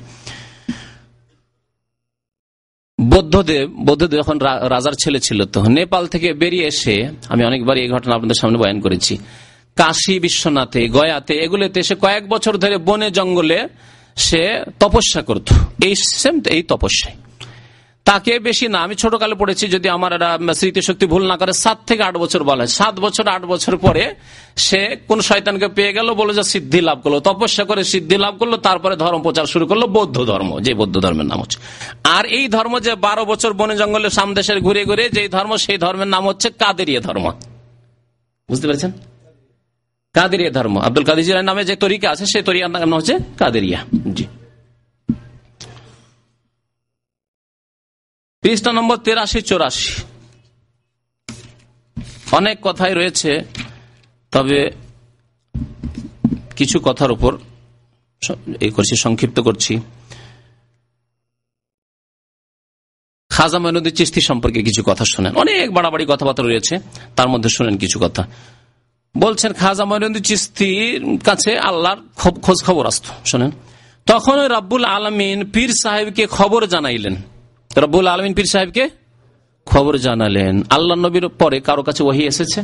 বৌদ্ধদেব বৌদ্ধদেব যখন রাজার ছেলে ছিল তো নেপাল থেকে বেরিয়ে এসে, আমি অনেকবার এই ঘটনা আপনাদের সামনে বয়ান করেছি, কাশী, বিশ্বনাথে, গয়াতে, এগুলোতে সে কয়েক বছর ধরে বনে জঙ্গলে সে তপস্যা করত। এই সেম এই তপস্যায়। তাকে বেশি না। আমি ছোটকালে পড়েছি যদি আমার স্মৃতিশক্তি ভুল না করে, সাত থেকে আট বছর বলা হয়। সাত বছর, আট বছর পরে সে কোন শয়তানকে পেয়ে গেল, বলে যে সিদ্ধি লাভ করল, তপস্যা করে সিদ্ধি লাভ করল, তারপরে ধর্ম প্রচার শুরু করল, বৌদ্ধ ধর্ম, যে বৌদ্ধ ধর্মের নাম হচ্ছে। আর এই ধর্ম যে বারো বছর বনে জঙ্গলে সামদেশের ঘুরে ঘুরে যে ধর্ম, সেই ধর্মের নাম হচ্ছে কাদেরিয়া ধর্ম। বুঝতে পেরেছেন? কাদেরিয়া ধর্ম। আব্দুল কাদির নামে যে তরিকা আছে, সেই তরিকার নাম হচ্ছে কাদেরিয়া। জি। পৃষ্ঠা নম্বর তেরাশি, চৌরাশি। অনেক কথাই রয়েছে, তবে কিছু কথার উপর এই করছি, সংক্ষিপ্ত করছি। খাজা মৈনুদ্দিন চিস্তি সম্পর্কে কিছু কথা শোনেন। অনেক বাড়াবাড়ি কথাবার্তা রয়েছে, তার মধ্যে শোনেন কিছু কথা। বলছেন, খাজা মৈনুদ্দিন চিস্তির কাছে আল্লাহর খোঁজ খবর আসত, শোনেন। তখন রাব্বুল আলমিন পীর সাহেবকে খবর জানাইলেন। রব্বুল আলমিন পীর সাহেবকে খবর জানালেন। আল্লাহ নবীর পরে কারও কাছে ওহি এসেছে?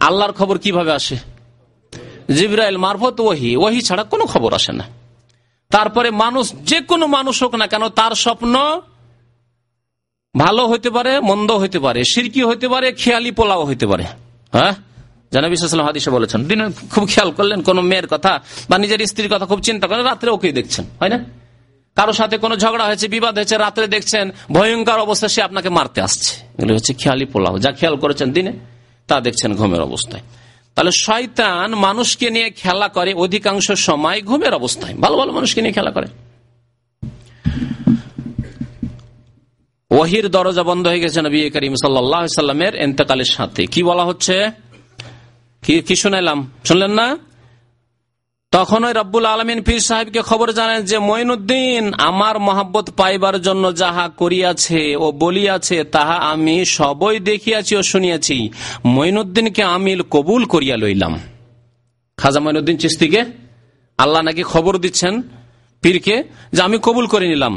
আল্লাহর খবর কীভাবে আসে? জিব্রাইল মারফত ওহি। ওহি ছাড়া কোনো খবর আসে না। তারপরে মানুষ, যে কোনো মানুষ হোক না কেন, তার স্বপ্ন ভালো হইতে পারে, মন্দ হইতে পারে, সিরকি হইতে পারে, খেয়ালি পোলাও হইতে পারে। হ্যাঁ? জানাবি হাদিসে বলেছেন। দিনে খুব খেয়াল করলেন কোন মেয়ের কথা বা নিজের স্ত্রীর কথা খুব চিন্তা করেন রাত্রে ওকেই দেখছেন। হয় না? কারও সাথে কোনো ঝগড়া হয়েছে, বিবাদ হয়েছে, রাত্রে দেখছেন ভয়ঙ্কর অবস্থা, সে আপনাকে মারতে আসছে। এগুলো হচ্ছে খেয়ালি পোলাও। যা খেয়াল করেছেন দিনে, তা দেখছেন ঘুমের অবস্থায়। তাহলে শয়তান মানুষকে নিয়ে খেলা করে অধিকাংশ সময় ঘুমের অবস্থায়। ভালো ভালো মানুষকে নিয়ে খেলা করে। ওহির দরজা বন্ধ হয়ে গেছে নবী করিম সাল্লামের এতেকালের সাথে। কি বলা হচ্ছে? কি শুনাইলাম? শুনলেন না? তখন ওই রব্বুল আলমিন পীর সাহেবকে খবর জানেন যে, মঈনুদ্দিন, আমার মহাব্বত পাইবার জন্য যাহা করিয়াছে ও বলিয়াছে, তাহা আমি সবই দেখিয়াছি ও শুনিয়াছি। মঈনুদ্দিনকে আমি কবুল করিয়া লইলাম। খাজা মঈনুদ্দিন চিস্তিকে আল্লাহ নাকি খবর দিচ্ছেন পীরকে যে, আমি কবুল করে নিলাম।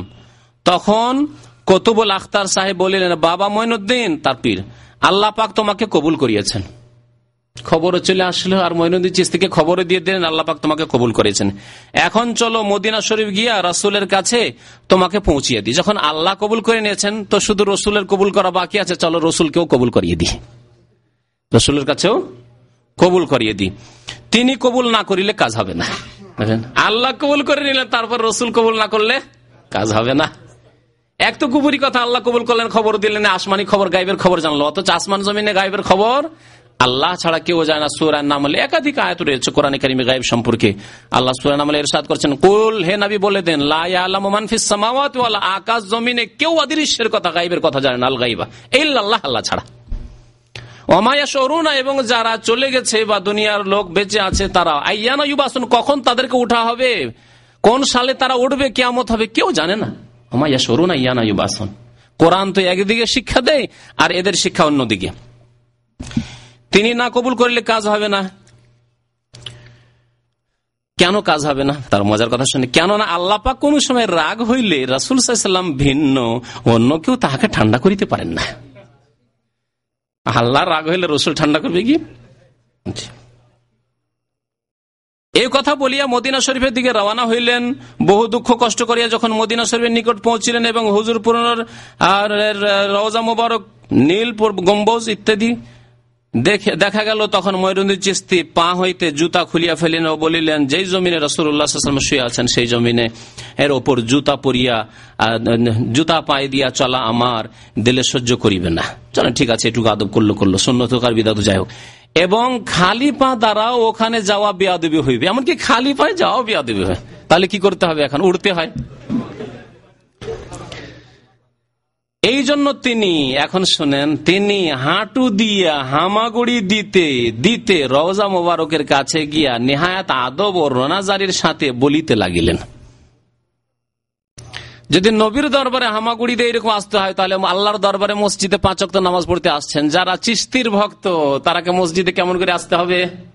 তখন কতুবুল আখতার সাহেব বলিলেন, বাবা মঈনুদ্দিন, তার পীর, আল্লাহ পাক তোমাকে কবুল করিয়াছেন। খবরও চলে আসলো আর মইনুদ্দিন চিস্তিকে খবরও দিয়ে দিলেন আল্লাপাক তোমাকে কবুল করেছেন। এখন চলো মদিনা শরীফ গিয়া রসুলের কাছে তোমাকে পৌঁছিয়ে দিই। যখন আল্লাহ কবুল করে নিয়েছেন, তো শুধু রসুলের কবুল করা বাকি আছে, চলো রসুলকেও কবুল করিয়ে দিই। রসুলের কাছেও কবুল করিয়ে দিই। তিনি কবুল না করিলে কাজ হবে না। আল্লাহ কবুল করে নিলেন, তারপর রসুল কবুল না করলে কাজ হবে না। এক তো কুবুরি কথা, আল্লাহ কবুল করলেন, খবর দিলেন, আসমানি খবর গাইবের খবর জানলো। অথচ আসমান জমিনে গাইবের খবর আল্লাহ ছাড়া কেউ যায় না সুরান নাম একাধিক আয়ত রয়েছে কোরআন কারিমে গাইব সম্পর্কে। আল্লাহ সুরান নামলে এরশাদ করছেন, কুল, হে নাবি, বলে দেন লাফিসামাওয়াত আকাশ জমিনে কেউ অদৃশ্যের কথা গাইবের কথা জানে না, আল গাইবা। এই আল্লাহ আল্লাহ ছাড়া অমায়া সরুনা এবং যারা চলে গেছে বা দুনিয়ার লোক বেঁচে আছে, তারা, আইয়ানা ইউবাসন, কখন তাদেরকে উঠা হবে? কোন সালে তারা উঠবে? কেমত হবে? কেউ জানে না। অমায়া সরুনা ইয়ানা ইউবাসন। কোরআন তো একদিকে শিক্ষা দেয়, আর এদের শিক্ষা অন্যদিকে। তিনি না কবুল করলে কাজ হবে না। কেন কাজ হবে না? তার মজার কথা শুনে, কেননা আল্লাপাক কোন সময় রাগ হইলে রাসুল সাল্লাম ভিন্ন, অন্য কেউ তাহাকে ঠান্ডা করিতে পারেন না। আল্লাহ রাগ হইলে রসুল ঠান্ডা করবে কি? এই কথা বলিয়া মদিনা শরীফের দিকে রওনা হইলেন। বহু দুঃখ কষ্ট করিয়া যখন মদিনা শরীফের নিকট পৌঁছিলেন এবং হুজুর পুরনোর রওজা মোবারক, নীল গম্বজ ইত্যাদি দেখা গেল তখন ময়রুন্দি চিস্তি পা হইতে জুতা খুলিয়া ফেলেন ও বলিলেন, যেই জমিনে রসুল্লাহাম শুয়ে আছেন, সেই জমিনে এর ওপর জুতা পরিয়া জুতা পায়ে দিয়া চলা আমার দিলে সহ্য করিবে না। চলেন ঠিক আছে, এটুকু আদব করল করল। সন্ন্যতকার বিদাত, যাই হোক। এবং খালি পা দ্বারাও ওখানে যাওয়া বিয়াদবি হইবে। এমনকি খালি পায়ে যাওয়া বিয়াদবি হয়। তাহলে কি করতে হবে এখন? উড়তে হয়। এই জন্য তিনি, এখন শোনেন, তিনি হাঁটু দিয়া হামাগুড়ি দিতে দিতে রওজা মোবারকের কাছে গিয়া নেহায়াত আদব ও রোনাজারির সাথে বলিতে লাগিলেন। যদি নবীর দরবারে হামাগুড়ি দিয়ে এরকম আসতে হয়, তাহলে আল্লাহর দরবারে মসজিদে পাঁচক নামাজ পড়তে আসছেন। যারা চিস্তির ভক্ত, তারাকে মসজিদে কেমন করে আসতে হবে?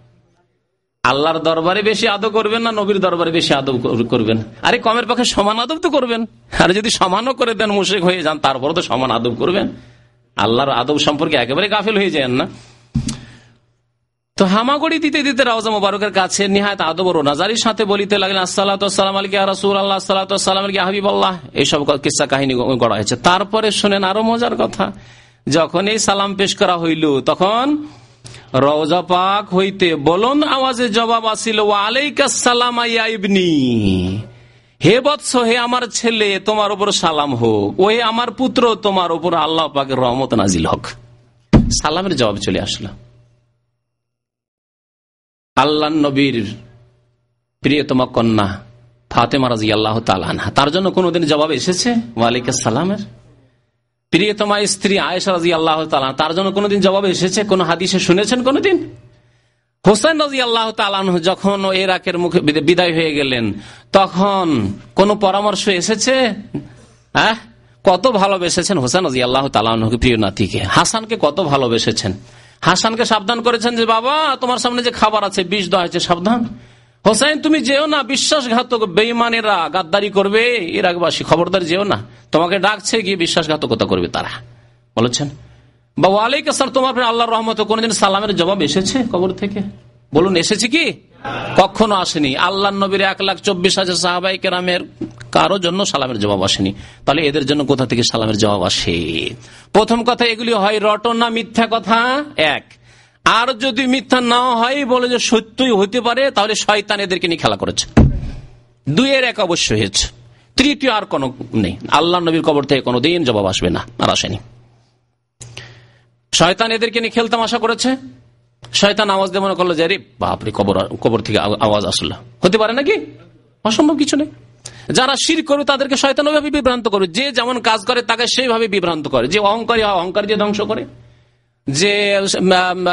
আল্লাহর দরবারে বেশি আদব করবেন না নবীর দরবারে বেশি আদব করবেন? আরে কমের পক্ষে সমান আদব তো করবেন। আর যদি সমানও করে দেন মুশেক হয়ে যান তারপরে তো সমান আদব করবেন। আল্লাহর আদব সম্পর্কে একেবারে গাফিল হয়ে যান না। তো হামাগুড়ি দিতে দিতে রাজা মোবারকের কাছে নিহায়ত আদব নাজারির সাথে বলিতে লাগলেন আসসালাম আলী রাসুল আল্লাহ সাল্লাম আলী হাবিব আল্লাহ এইসব কিসা কাহিনী গড়া হয়েছে। তারপরে শুনেন আরও মজার কথা। যখন এই সালাম পেশ করা হইল, তখন রওজা পাক হইতে বলন আওয়াজে জবাব আসিল আলাইকাসালাম ইবনি। হে বৎস, হে আমার ছেলে, তোমার উপর সালাম হোক। ও হে আমার পুত্র, তোমার উপর আল্লাহ পাকের রহমত নাজিল হক। সালামের জবাব চলে আসলো। আল্লাহ নবীর প্রিয়তমা কন্যা ফাতেমা রাজি আল্লাহ তালানহা তার জন্য কোনদিন জবাব এসেছে? ওয়ালাইকা সালামের প্রিয়তমা স্ত্রী আয়েশা রাজি আল্লাহ তালা তার জন্য কোনোদিন জবাব এসেছে? কোন হাদিসে শুনেছেন কোনোদিন? হোসেন রাজি আল্লাহ তালান যখন এরাকের মুখে বিদায় হয়ে গেলেন, তখন কোন পরামর্শ এসেছে? হ্যাঁ? কত ভালোবেসেছেন হোসেন রাজি আল্লাহ তালানকে প্রিয় নাতিকে? হাসানকে কত ভালোবেসেছেন? হাসানকে সাবধান করেছেন যে, বাবা, তোমার সামনে যে খাবার আছে, বিষ দেওয়া হয়েছে, সাবধান। হোসাইন, তুমি যেও না, বিশ্বাসঘাতক বেইমানেরা গাদ্দারি করবে। ইরাকবাসী খবরদার যেও না। তোমাকে ডাকছে গিয়ে বিশ্বাসঘাতকতা করবে তারা? বলেছেন। বা ওয়ালাইক আসসালাম, তোমার আল্লাহ রহমত কোনদিন সালামের জবাব এসেছে কবর থেকে? বলুন, এসেছে কি? কখনো আসেনি। আল্লাহ নবীর এক লাখ চব্বিশ হাজার সাহাবাই কেরামের কারোর জন্য সালামের জবাব আসেনি। তাহলে এদের জন্য কোথা থেকে সালামের জবাব আসে? প্রথম কথা এগুলি হয় রটনা, মিথ্যা কথা, এক। আর যদি মিথ্যা না হয়, বলে যে সত্যই হইতে পারে, তাহলে শয়তান এদেরকে নিয়ে খেলা করেছে। দুইয়ের এক অবশ্য হয়েছে। তৃতীয় আর কোন নেই। আল্লাহ নবীর কবর থেকে কোনো দিন জবাব আসবে না, আর আসেনি। শয়তান এদেরকে নিয়ে খেলতাম আশা করেছে। শয়তান আওয়াজ দিয়ে মনে করল যে রে বাপরে, কবর কবর থেকে আওয়াজ আসলো। হতে পারে নাকি? অসম্ভব কিছু নেই। যারা শির করবে তাদেরকে শয়তান ওইভাবে বিভ্রান্ত করবে যে যেমন কাজ করে, তাকে সেইভাবে বিভ্রান্ত করে। যে অহংকারী অহংকার দিয়ে ধ্বংস করে। যে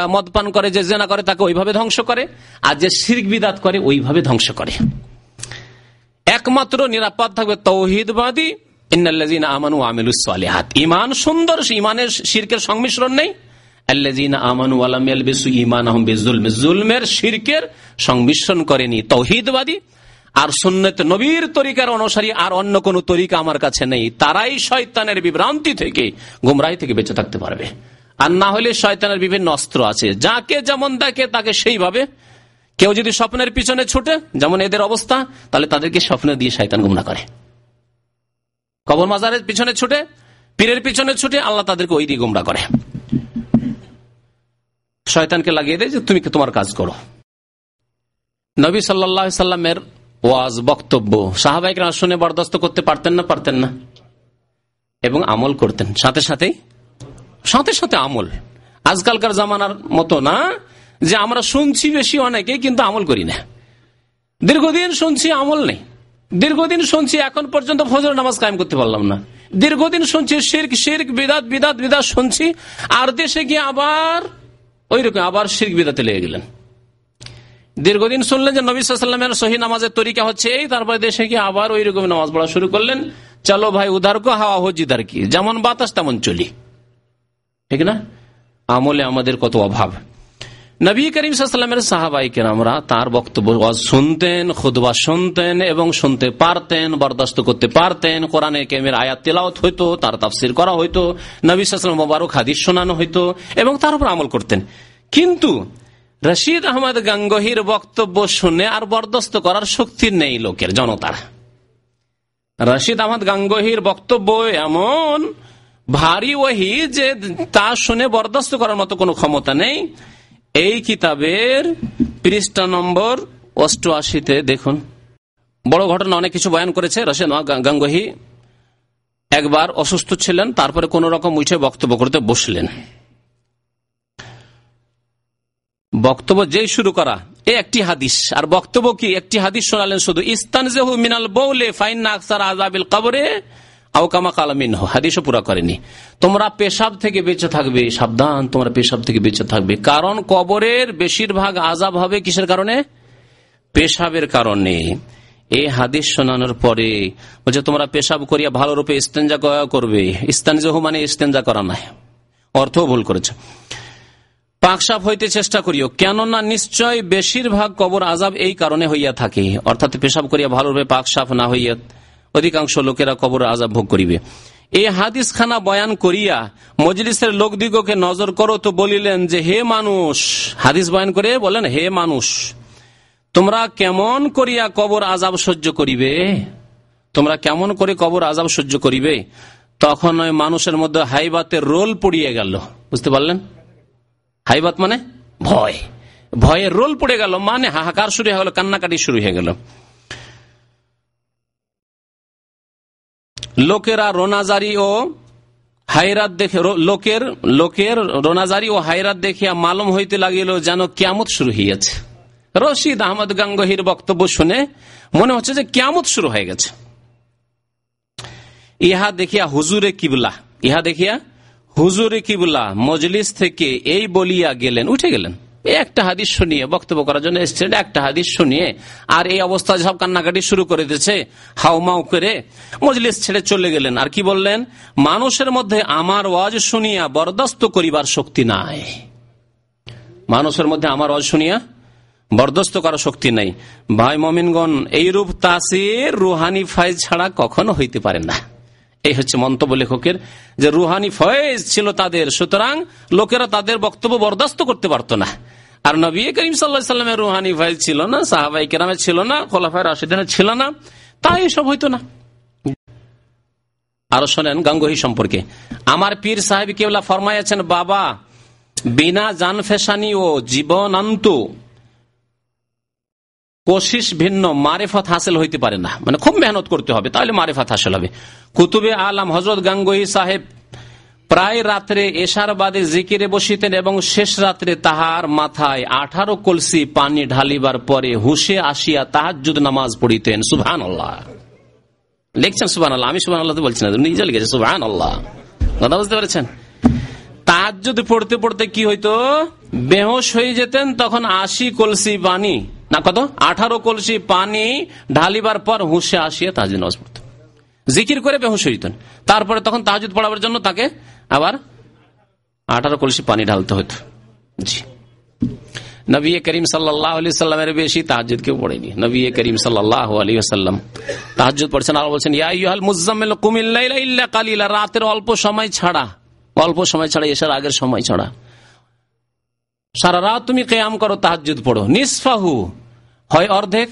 মদপান করে, যে জেনা করে, তাকে ওইভাবে ধ্বংস করে, আর যে শির্ক বিদাত করে, ওইভাবে ধ্বংস করে। একমাত্র নিরাপদ থাকবে তৌহিদবাদী সংমিশ্রণ করেনি, তৌহিদবাদী। আর তরিকার অনুসারী আর অন্য কোন তরিকা আমার কাছে নেই। তারাই শয়তানের বিভ্রান্তি থেকে গুমরাই থেকে বেঁচে থাকতে পারবে। আর না হলে শয়তানের বিভিন্ন অস্ত্র আছে। যাকে যেমন দেখে তাকে সেইভাবে। কেউ যদি স্বপ্নের পিছনে ছুটে, যেমন এদের অবস্থা, তাহলে তাদেরকে স্বপ্ন দিয়ে শয়তান গুমরা করে। কবর মাজারের পিছনে ছুটে, পীরের পিছনে ছুটে আল্লাহ তাদেরকে ওই দিয়ে গুমরা করে। শয়তানকে লাগিয়ে দেয় যে, তুমি তোমার কাজ করো? নবী সাল্লা সাল্লামের ওয়াজ, বক্তব্য সাহাবাহিক শুনে বরদাস্ত করতে পারতেন না পারতেন না। এবং আমল করতেন। সাথে সাথে সাথে সাথে আমল। আজকালকার জামানার মতো না, যে আমরা শুনছি বেশি অনেকে, কিন্তু আমল করি না। দীর্ঘদিন শুনছি আমল নেই। দীর্ঘদিন শুনছি এখন পর্যন্ত ফজর নামাজ কায়েম করতে পারলাম না। দীর্ঘদিন শুনছি শির্ক শির্ক, বিদাত বিদাত বিদাত শুনছি, আর দেশে গিয়ে আবার ওই রকম আবার শির্ক, বিদাতে লেগে গেলেন। দীর্ঘদিন শুনলেন যে নবী সাল্লামের সহি নামাজের তরিকা হচ্ছে এই, তারপরে দেশে গিয়ে আবার ওই রকম নামাজ পড়া শুরু করলেন। চলো ভাই উধার কো হাওয়া হজিদার কি। যেমন বাতাস, তেমন চলি। ঠিক না আমলে আমাদের কত অভাব নবী করিম সাল্লামের সাহাবাই কেরামরা তার বক্তব্য শুনতেন খুদবা শুনতেন এবং শুনতে পারতেন বরদাস্ত করতে পারতেন কোরআনে কেমের আয়াত তেলাওত হইতো তার তাফসির করা হইতো নবী সাল্লাম মোবারক হাদিস শোনানো হইতো এবং তার উপর আমল করতেন। কিন্তু রশিদ আহমদ গাঙ্গহির বক্তব্য শুনে আর বরদাস্ত করার শক্তি নেই লোকের, জনতার। রশিদ আহমদ গাঙ্গহির বক্তব্য এমন ভারী ওহি যে তা শুনে বরদাস্ত করার মতো কোনো ক্ষমতা নেই। এই কিতাবের পৃষ্ঠা নম্বর অষ্টআশিতে দেখুন। বড় ঘটনা অনেক কিছু বয়ান করেছে রশিদ গাঙ্গহি। একবার অসুস্থ ছিলেন, তারপরে কোন রকম উঠে বক্তব্য করতে বসলেন। বক্তব্য যেই শুরু করা, এ একটি হাদিস। আর বক্তব্য কি? একটি হাদিস শোনালেন শুধু ইস্তান মিনাল বৌলে ফাইন আজাবিল কবরে। আওকামা কালামিন হাদিসও পুরা করেনি। তোমরা পেশাব থেকে বেঁচে থাকবে, সাবধান, তোমরা পেশাব থেকে বেঁচে থাকবে। কারণ কবরের বেশিরভাগ আজাব হবে কিসের কারণে? পেশাবের কারণে। এই হাদিস শোনানোর পরে বলছে, তোমরা পেশাব করিয়া ভালো রূপে ইস্তেঞ্জা করবে। ইস্তানজহু মানে ইস্তেঞ্জা করা নাই অর্থ ভুল করেছে। পাকসাপ হইতে চেষ্টা করিও। কেননা নিশ্চয় বেশিরভাগ কবর আজাব এই কারণে হইয়া থাকে। অর্থাৎ পেশাব করিয়া ভালোরূপে পাকসাপ না হইয়া অধিকাংশ লোকেরা কবর আজাব ভোগ করিবে। এই হাদিস খানা বয়ান করিয়া মজলিসের লোকদিগকে নজর করো তো বলিলেন যে, হে মানুষ, হাদিস বয়ান করে বলেন, হে মানুষ, তোমরা কেমন করিয়া কবর আজাব সহ্য করিবে? তোমরা কেমন করে কবর আজাব সহ্য করিবে? তখন ওই মানুষের মধ্যে হাইবাতের রোল পড়িয়ে গেল। বুঝতে পারলেন? হাইবাত মানে ভয়। ভয়ের রোল পড়ে গেল মানে হাহাকার শুরু হয়ে গেল, কান্নাকাটি শুরু হয়ে গেল। লোকেরা রোনাজারি ও হাইরাত দেখে লোকের লোকের রোনাজারি ও হাইরাত দেখিয়া মালুম হইতে লাগিল যেন কেমত শুরু হইয়াছে। রশিদ আহমদ গাঙ্গহির বক্তব্য শুনে মনে হচ্ছে যে কেমত শুরু হয়ে গেছে। ইহা দেখিয়া হুজুরে কিবলা, ইহা দেখিয়া হুজুরে কিবলা মজলিস থেকে এই বলিয়া গেলেন, উঠে গেলেন। একটা হাদিস শুনিয়ে বক্তব্য করার জন্য এসছেন একটা হাদিস শুনিয়ে, আর এই অবস্থা সব কান্নাকাটি শুরু করে দিয়েছে, হাউমাউ করে মজলিস ছেড়ে চলে গেলেন। আর কি বললেন? মানুষের মধ্যে আমার ওয়াজ শুনিয়া বরদাস্ত করিবার শক্তি নাই। মানুষের মধ্যে আমার ওয়াজ শুনিয়া বরদস্ত করার শক্তি নাই। ভাই মমিনগণ, এইরূপ তাসির রুহানি ফাইজ ছাড়া কখনো হইতে পারে না। এই হচ্ছে মন্তব্য লেখকের যে রুহানি ফয়েজ ছিল তাদের। সুতরাং লোকেরা তাদের বক্তব্য বরদাস্ত করতে পারত না। আর নবী করিম সাল্লামের রুহানি ফয়েজ ছিল না সাহাবাই কেরামের ছিল না খোলাফাই রাশিদানের ছিল না। তাই এসব হইতো না। আরও শোনেন গাঙ্গহি সম্পর্কে। আমার পীর সাহেব কেবলা ফরমাইয়াছেন বাবা, বিনা জান ফেসানি ও জীবনান্ত কোশিস ভিন্ন, মারেফত হাসিল হইতে পারে না। মানে খুব মেহনত করতে হবে, তাহলে মারেফত হাসিল হবে। কুতুবে আলাম হজরত গাঙ্গোহী সাহেব প্রায় রাত্রে এশার বাদে জিকিরে বসিতেন এবং শেষ রাত্রে তাহার মাথায় আঠারো কলসি পানি ঢালিবার পরে হুশে আসিয়া তাহাজুদ নামাজ পড়িতেন। সুভান আল্লাহ লিখছেন সুবান আল্লাহ আমি সুবান আল্লাহ বলছি না নিজে লিখেছে সুভান আল্লাহ কথা বুঝতে পারছেন? তাহাজুদ পড়তে পড়তে কি হইতো? বেহোশ হয়ে যেতেন, তখন আশি কলসি পানি না, কত? আঠারো কলসি পানি ঢালিবার পর হুঁশে আসিয়া তাহাজুদ নামাজ পড়তেন জিকির করে বেহুশ হইতেন তারপরে তখন তাহাজুদ পড়াবার জন্য তাকে আবার আঠারো কলসি পানি ঢালতে হতো জি। নবী করিম সাল্লামের বেশি তাহাজুদ কেউ পড়েনি নবী করিম আলী সাল্লাম তাহাজুদ পড়ছেন আর বলছেন কুমিল্লা কালিলা, রাতের অল্প সময় ছাড়া, অল্প সময় ছাড়া, এসার আগের সময় ছাড়া। সারা রাত তুমি কেয়াম করো, তাহাজুদ পড়ো। নিসফাহু হয় অর্ধেক?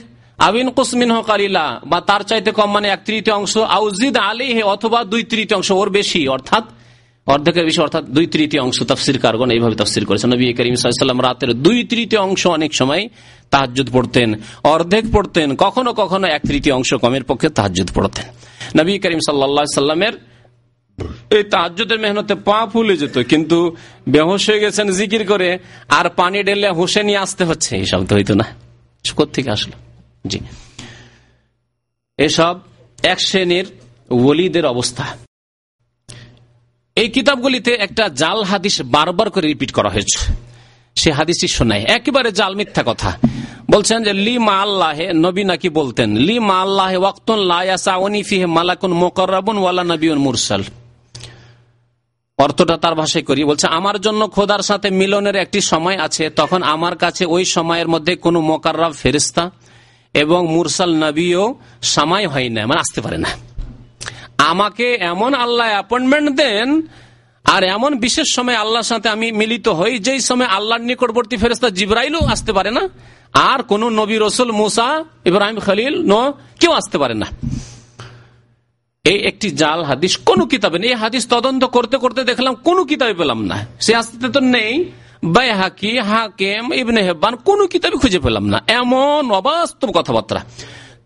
আবিন কুসমিন কালিলা, বা তার চাইতে কম মানে এক তৃতীয় অংশ আউজিদ আলী অথবা দুই তৃতীয় অংশ, ওর বেশি, অর্থাৎ অর্ধেকের বেশি, অর্থাৎ দুই তৃতীয় অংশ তফসির কারগন এইভাবে তফসির করেছেন। নবী করিম সাল্লাম রাতের দুই তৃতীয় অংশ অনেক সময় তাহাজুদ পড়তেন, অর্ধেক পড়তেন, কখনো কখনো এক তৃতীয় অংশ কমের পক্ষে তাহাজুদ পড়তেন। নবী করিম সাল্লা সাল্লামের এই তাহাজুদের মেহনতে পা ফুলে যেত, কিন্তু বেহস হয়ে গেছেন জিকির করে, আর পানি ঢেলে হোসে নিয়ে আসতে হচ্ছে এইসব তো হইতো না। থেকে আসলো? জি। এসব এক শ্রেণির ওলিদের অবস্থা। এই কিতাবগুলিতে একটা জাল হাদিস বারবার করে রিপিট করা হয়েছে। সে হাদিসই শোনায়। একেবারে জাল মিথ্যা কথা। বলছেন যে, লি মা আল্লাহে নবী নাকি বলতেন, লি মা আল্লাহে ওয়াক্তুন লায়াসাউনি ফিহে মালাকুন মোকরাবুন ওয়ালা নবীন মুরসাল। অর্থটা তার ভাষায় করি, বলছে, আমার জন্য খোদার সাথে মিলনের একটি সময় আছে। তখন আমার কাছে ওই সময়ের মধ্যে কোনো মোকাররাব ফেরিস্তা এবং মুরসাল নবীও সময় হয় না মানে আসতে পারে না। আমাকে এমন আল্লাহ অ্যাপয়েন্টমেন্ট দেন, আর এমন বিশেষ সময় আল্লাহর সাথে আমি মিলিত হই, যেই সময় আল্লাহর নিকটবর্তী ফেরস্তা জিব্রাইলও আসতে পারে না, আর কোন নবী রসুল মুসা ইব্রাহিম খালিল ন কেউ আসতে পারে না। এই একটি জাল হাদিস, কোন কিতাবে নেই। হাদিস তদন্ত করতে করতে দেখলাম, কোন কিতাবে পেলাম না। সে আসতে তো নেই। হাকি হাকেম, ইবনে হেব্বান, কোন কিতাবে খুঁজে পেলাম না। এমন অবাস্তব কথাবার্তা।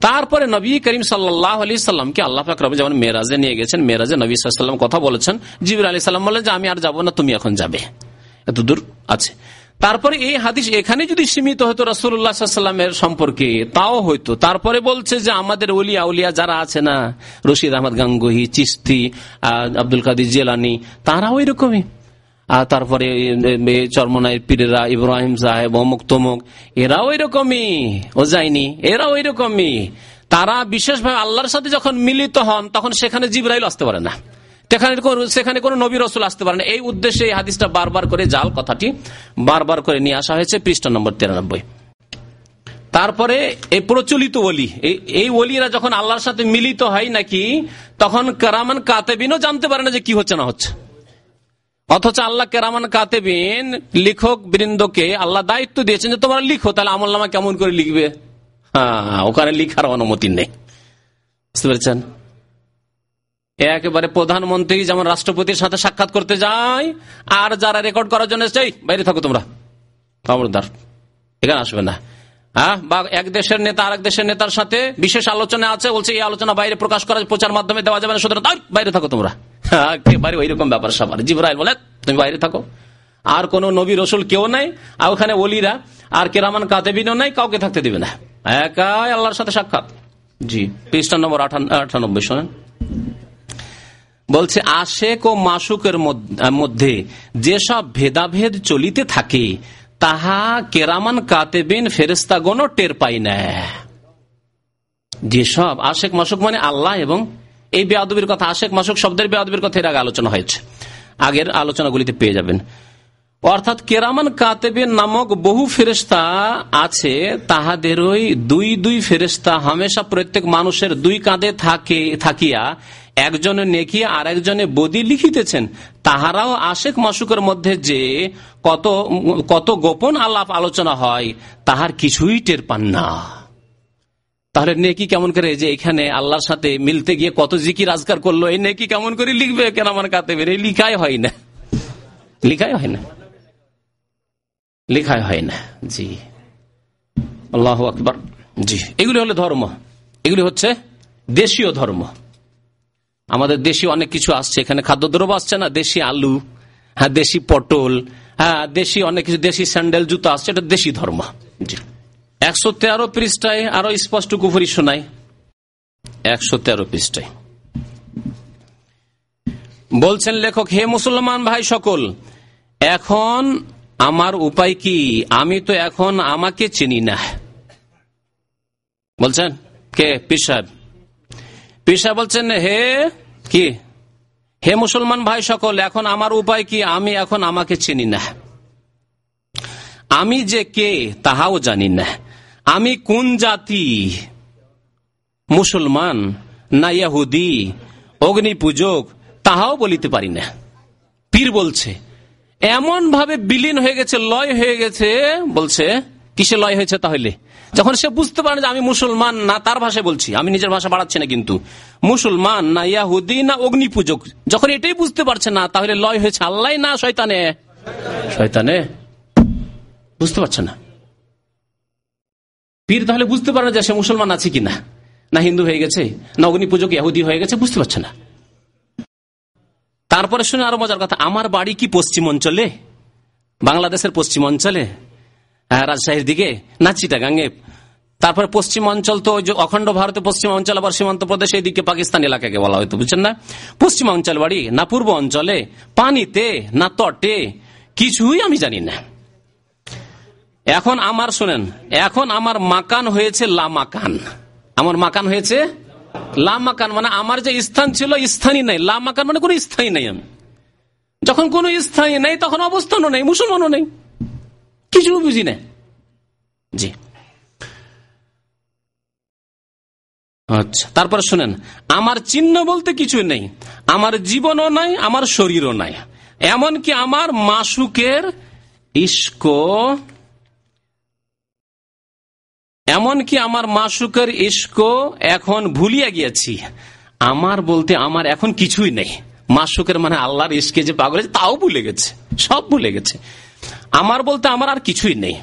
তারপরে নবী করিম সাল্লাহ সাল্লামকে আল্লাহ ফাকরব যেমন মেরাজে নিয়ে গেছেন, মেরাজে নবী সাল্লাম কথা বলেছেন জিবির আলী সাল্লাম বলেন যে, আমি আর যাব না, তুমি এখন যাবে। এত দূর আছে। তারপরে এই হাদিস এখানে যদি সীমিত হতো রসুল্লাহামের সম্পর্কে, তাও হইতো। তারপরে বলছে যে আমাদের উলিয়া উলিয়া যারা আছে না, রশিদ আহমদ গাঙ্গুহি চিস্তি আব্দুল কাদির জেলানি তারা ওই রকমই আর তারপরে চরমনাই পীরেরা ইব্রাহিম সাহেব, অমুক তমুক এরা ওই রকমই ও যায়নি এরা ওই রকমই তারা বিশেষভাবে আল্লাহর সাথে যখন মিলিত হন, তখন সেখানে জিব্রাইল আসতে পারে না। সেখানে কোন নবী রসুল আসতে পারে না। এই উদ্দেশ্যে এই হাদিসটা বারবার করে জাল কথাটি বারবার করে নিয়ে আসা হয়েছে পৃষ্ঠা নম্বর তিরানব্বই। তারপরে এই প্রচলিত ওলি, এই ওলিরা যখন আল্লাহর সাথে মিলিত হয় নাকি, তখন কেরামান কাতেবিনও জানতে পারে না যে কি হচ্ছে না হচ্ছে। অথচ আল্লাহ কেরামান কাতেবিন লিখক বৃন্দকে আল্লাহ দায়িত্ব দিয়েছেন যে তোমরা লিখো, তাহলে আমল কেমন করে লিখবে? হ্যাঁ ওখানে লিখার অনুমতি নেই। বুঝতে পেরেছেন? একেবারে প্রধানমন্ত্রী যেমন রাষ্ট্রপতির সাথে সাক্ষাৎ করতে যায়, আর যারা রেকর্ড করার জন্য চাই বাইরে থাকো তোমরা। খবরদার, এখানে আসবে না। হ্যাঁ বা এক দেশের নেতা আরেক দেশের নেতার সাথে বিশেষ আলোচনা আছে, বলছে, এই আলোচনা বাইরে প্রকাশ করা প্রচার মাধ্যমে দেওয়া যাবে না, সুতরাং বাইরে থাকো তোমরা। একেবারে ওই রকম ব্যাপার সাবার। জিব্রাইল বলে, তুমি বাইরে থাকো। আর কোন নবী রসুল কেউ নাই, আর ওখানে ওলিরা আর কেরামান কাতেবিনও নাই, কাউকে থাকতে দিবে না। একাই আল্লাহর সাথে সাক্ষাৎ। জি, পৃষ্ঠা নম্বর আটানব্বই, শোনেন। বলছে, আশেক ও মাসুকের মধ্যে যেসব ভেদাভেদ চলিতে থাকে, তাহা কেরামান কাতেবিন ফেরেস্তাগণ টের পাই না। যেসব আশেক মাসুক মানে আল্লাহ এবং এই বেয়াদবির কথা, আশেক মাসুক শব্দের বেয়াদবির কথা এর আগে আলোচনা হয়েছে। আগের আলোচনাগুলিতে পেয়ে যাবেন। অর্থাৎ কেরামান কাতেবের নামক বহু ফেরেস্তা আছে, তাহাদেরই দুই দুই ফেরেস্তা হামেশা প্রত্যেক মানুষের দুই কাঁধে থাকে, থাকিয়া, একজনে নেকি আর একজনে বদি লিখিতেছেন। তাহারাও আশেক মাসুকের মধ্যে যে কত কত গোপন আলাপ আলোচনা হয়, তাহার কিছুই টের পান না। তাহলে নেকি কেমন করে যে এখানে আল্লাহর সাথে মিলতে গিয়ে কত জিকি রাজগার করল, এই নেকি কেমন করে লিখবে কেন আমার কাতে বেরে লিখাই হয় না। লিখাই হয় না। লিখাই হয় না। জি। আল্লাহ আকবর। জি। এগুলি হলো ধর্ম। এগুলি হচ্ছে দেশীয় ধর্ম। আমাদের দেশি অনেক কিছু আসছে। এখানে খাদ্যদ্রব্য আসছে না? দেশি আলু হ্যাঁ দেশি পটল হ্যাঁ দেশি অনেক কিছু, দেশি স্যান্ডেল, জুতো আসছে। এটা দেশি ধর্ম। জি। একশো তেরো পৃষ্ঠায় আরও স্পষ্ট কুফুরি শোনায় একশো তেরো পৃষ্ঠায়। বলছেন লেখক, হে মুসলমান ভাই সকল, এখন আমার উপায় কি? আমি তো এখন আমাকে চিনি না। বলছেন? কে? পিসাব পিসা বলছেন, হে কি? হে মুসলমান ভাই সকল, এখন আমার উপায় কি? আমি এখন আমাকে চিনি না। আমি যে কে তাহাও জানি না। আমি কোন জাতি? মুসলমান না ইয়াহুদি অগ্নি পূজক তাহাও বলিতে পারি না। পীর বলছে এমন ভাবে বিলীন হয়ে গেছে, লয় হয়ে গেছে, বলছে কিসে লয় হয়েছে তাহলে? যখন সে বুঝতে পারে যে আমি মুসলমান, না তার ভাষায় বলছি, আমি নিজের ভাষা বাড়াচ্ছি না কিন্তু। মুসলমান, না ইয়াহুদি, না অগ্নি পূজক যখন এটাই বুঝতে পারছে না, তাহলে লয় হয়েছে আল্লাহ না শয়তানে? শয়তানে? বুঝতে পারছে না। পীর তাহলে বুঝতে পারে যে সে মুসলমান আছে কিনা? না হিন্দু হয়ে গেছে, না অগ্নি পূজক ইহুদি হয়ে গেছে, বুঝতে পারছে না। তারপরে শুনে আরও মজার কথা আমার বাড়ি কি পশ্চিম অঞ্চলে বাংলাদেশের পশ্চিম অঞ্চলে হ্যাঁ, রাজশাহীর দিকে না চিটাগাঙ্গে তারপরে পশ্চিম অঞ্চল তো অখণ্ড ভারতে পশ্চিম অঞ্চল আবার সীমান্ত প্রদেশ এইদিকে পাকিস্তান এলাকাকে বলা হয়তো বুঝছেন না? পশ্চিম অঞ্চল বাড়ি না পূর্ব অঞ্চলে পানিতে না তটে কিছুই আমি জানি না। এখন আমার শোনেন এখন আমার মাকান হয়েছে লামাকান। আমার মাকান হয়েছে লামাকান মানে আমার যে স্থান ছিল, স্থানই নাই। লামাকান মানে কোনো স্থায়ী নাই আমি। যখন কোন স্থায়ী নেই, তখন অবস্থানও নেই, মুসলমানও নেই। কিছু বুঝি না জি। আচ্ছা তারপরে শুনেন। আমার চিহ্ন বলতে কিছু নেই। আমার জীবনও নাই, আমার শরীরও নাই। এমনকি আমার মাসুকের ইস্কো এমনকি আমার মাসুকের ইস্কো এখন ভুলিয়া গিয়েছি। আমার বলতে আমার এখন কিছুই নেই। মাসুকের মানে আল্লাহর ইস্কে যে পাগল তাও ভুলে গেছে। সব ভুলে গেছে। আমার বলতে আমার আর কিছুই নেই।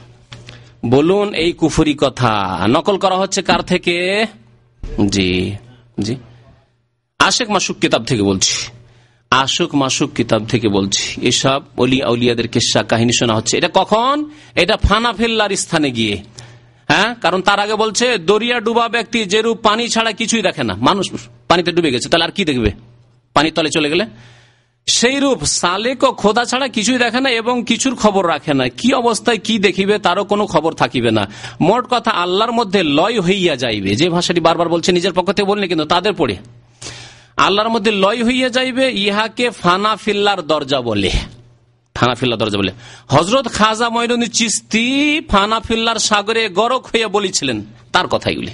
বলুন, এই কুফুরি কথা নকল করা হচ্ছে কার থেকে? জি জি। আশেক মাসুক কিতাব থেকে বলছি। আশুক মাসুক কিতাব থেকে বলছি। এসব অলি আউলিয়াদের কেসা কাহিনী শোনা হচ্ছে? এটা কখন? এটা ফানা ফেল্লার স্থানে গিয়ে। হ্যাঁ? কারণ তার আগে বলছে, দরিয়া ডুবা ব্যক্তি যেরূপ পানি ছাড়া কিছুই দেখে না। মানুষ পানিতে ডুবে গেছে। তাহলে আর কি দেখবে? পানির তলে চলে গেলে? সেই রূপ সালেক ও খোদা ছাড়া কিছুই দেখে না এবং কিছুর খবর রাখে না। কি অবস্থায় কি দেখিবে তারও কোনো খবর থাকিবে না। মোট কথা, আল্লাহর মধ্যে লয় হইয়া যাইবে। যে ভাষাটি বারবার বলছে, নিজের পক্ষ থেকে বলনি কিন্তু তাদের পড়ে। আল্লাহর মধ্যে লয় হইয়া যাইবে, ইহাকে ফানা ফিল্লার দরজা বলে। ফানাফিল্লা দরজা বলে। হজরত খাজা ময়নুদ্দিন চিস্তি ফানাফিল্লার সাগরে গরক হইয়া বলেছিলেন তার কথাইগুলি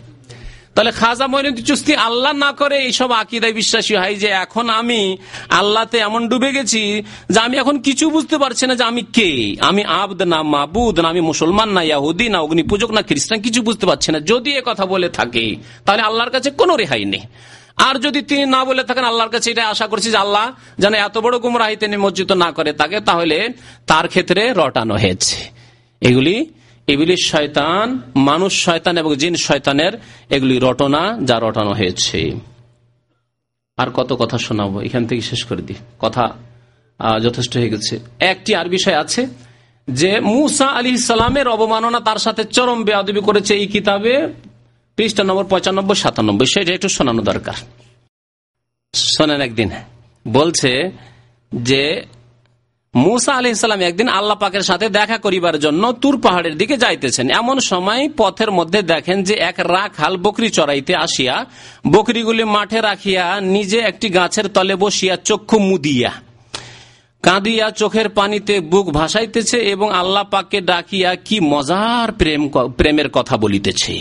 তাহলে খাজা মইনুদ্দিন চুস্তি আল্লাহ না করে এইসব আকিদায় বিশ্বাসী হয় যে এখন আমি আল্লাহতে এমন ডুবে গেছি যে আমি এখন কিছু বুঝতে পারছি না যে আমি কে? আমি আবদ না মাবুদ না, আমি মুসলমান না ইয়াহুদি না অগ্নি পূজক না খ্রিস্টান, কিছু বুঝতে পারছি না। যদি এ কথা বলে থাকে, তাহলে আল্লাহর কাছে কোনো রেহাই নেই। আর যদি তিনি না বলে থাকেন, আল্লাহর কাছে এটা আশা করছি যে আল্লাহ যেন এত বড় গুমরাহিতে নিমজ্জিত না করে তাকে তাহলে তার ক্ষেত্রে রটানো হয়েছে। এগুলি এগুলি শয়তান, মানুষ শয়তান এবং জিন শয়তানের এগুলি রটনা যা রটানো হয়েছে। আর কত কথা শোনাবো, এখান থেকে শেষ করে দিই। কথা যথেষ্ট হয়ে গেছে। একটি আর বিষয় আছে যে, মুসা আলী ইসলামের অবমাননা তার সাথে চরম বেয়াদবি করেছে এই কিতাবে। পৃষ্ঠা নম্বর পঁচানব্বই, সাতানব্বই সেটা একটু শোনানো দরকার। শোনেন একদিন। বলছে যে, মুসা আলি ইসলাম একদিন আল্লাহ পাকের সাথে দেখা করিবার জন্য তুর পাহাড়ের দিকে যাইতেছেন। এমন সময় পথের মধ্যে দেখেন যে এক রাখাল বকরি চড়াইতে আসিয়া বকরিগুলি মাঠে রাখিয়া নিজে একটি গাছের তলে বসিয়া চক্ষু মুদিয়া, কাঁদিয়া চোখের পানিতে বুক ভাসাইতেছে এবং আল্লাহ পাককে ডাকিয়া কি মজার প্রেম প্রেমের কথা বলিতেছে।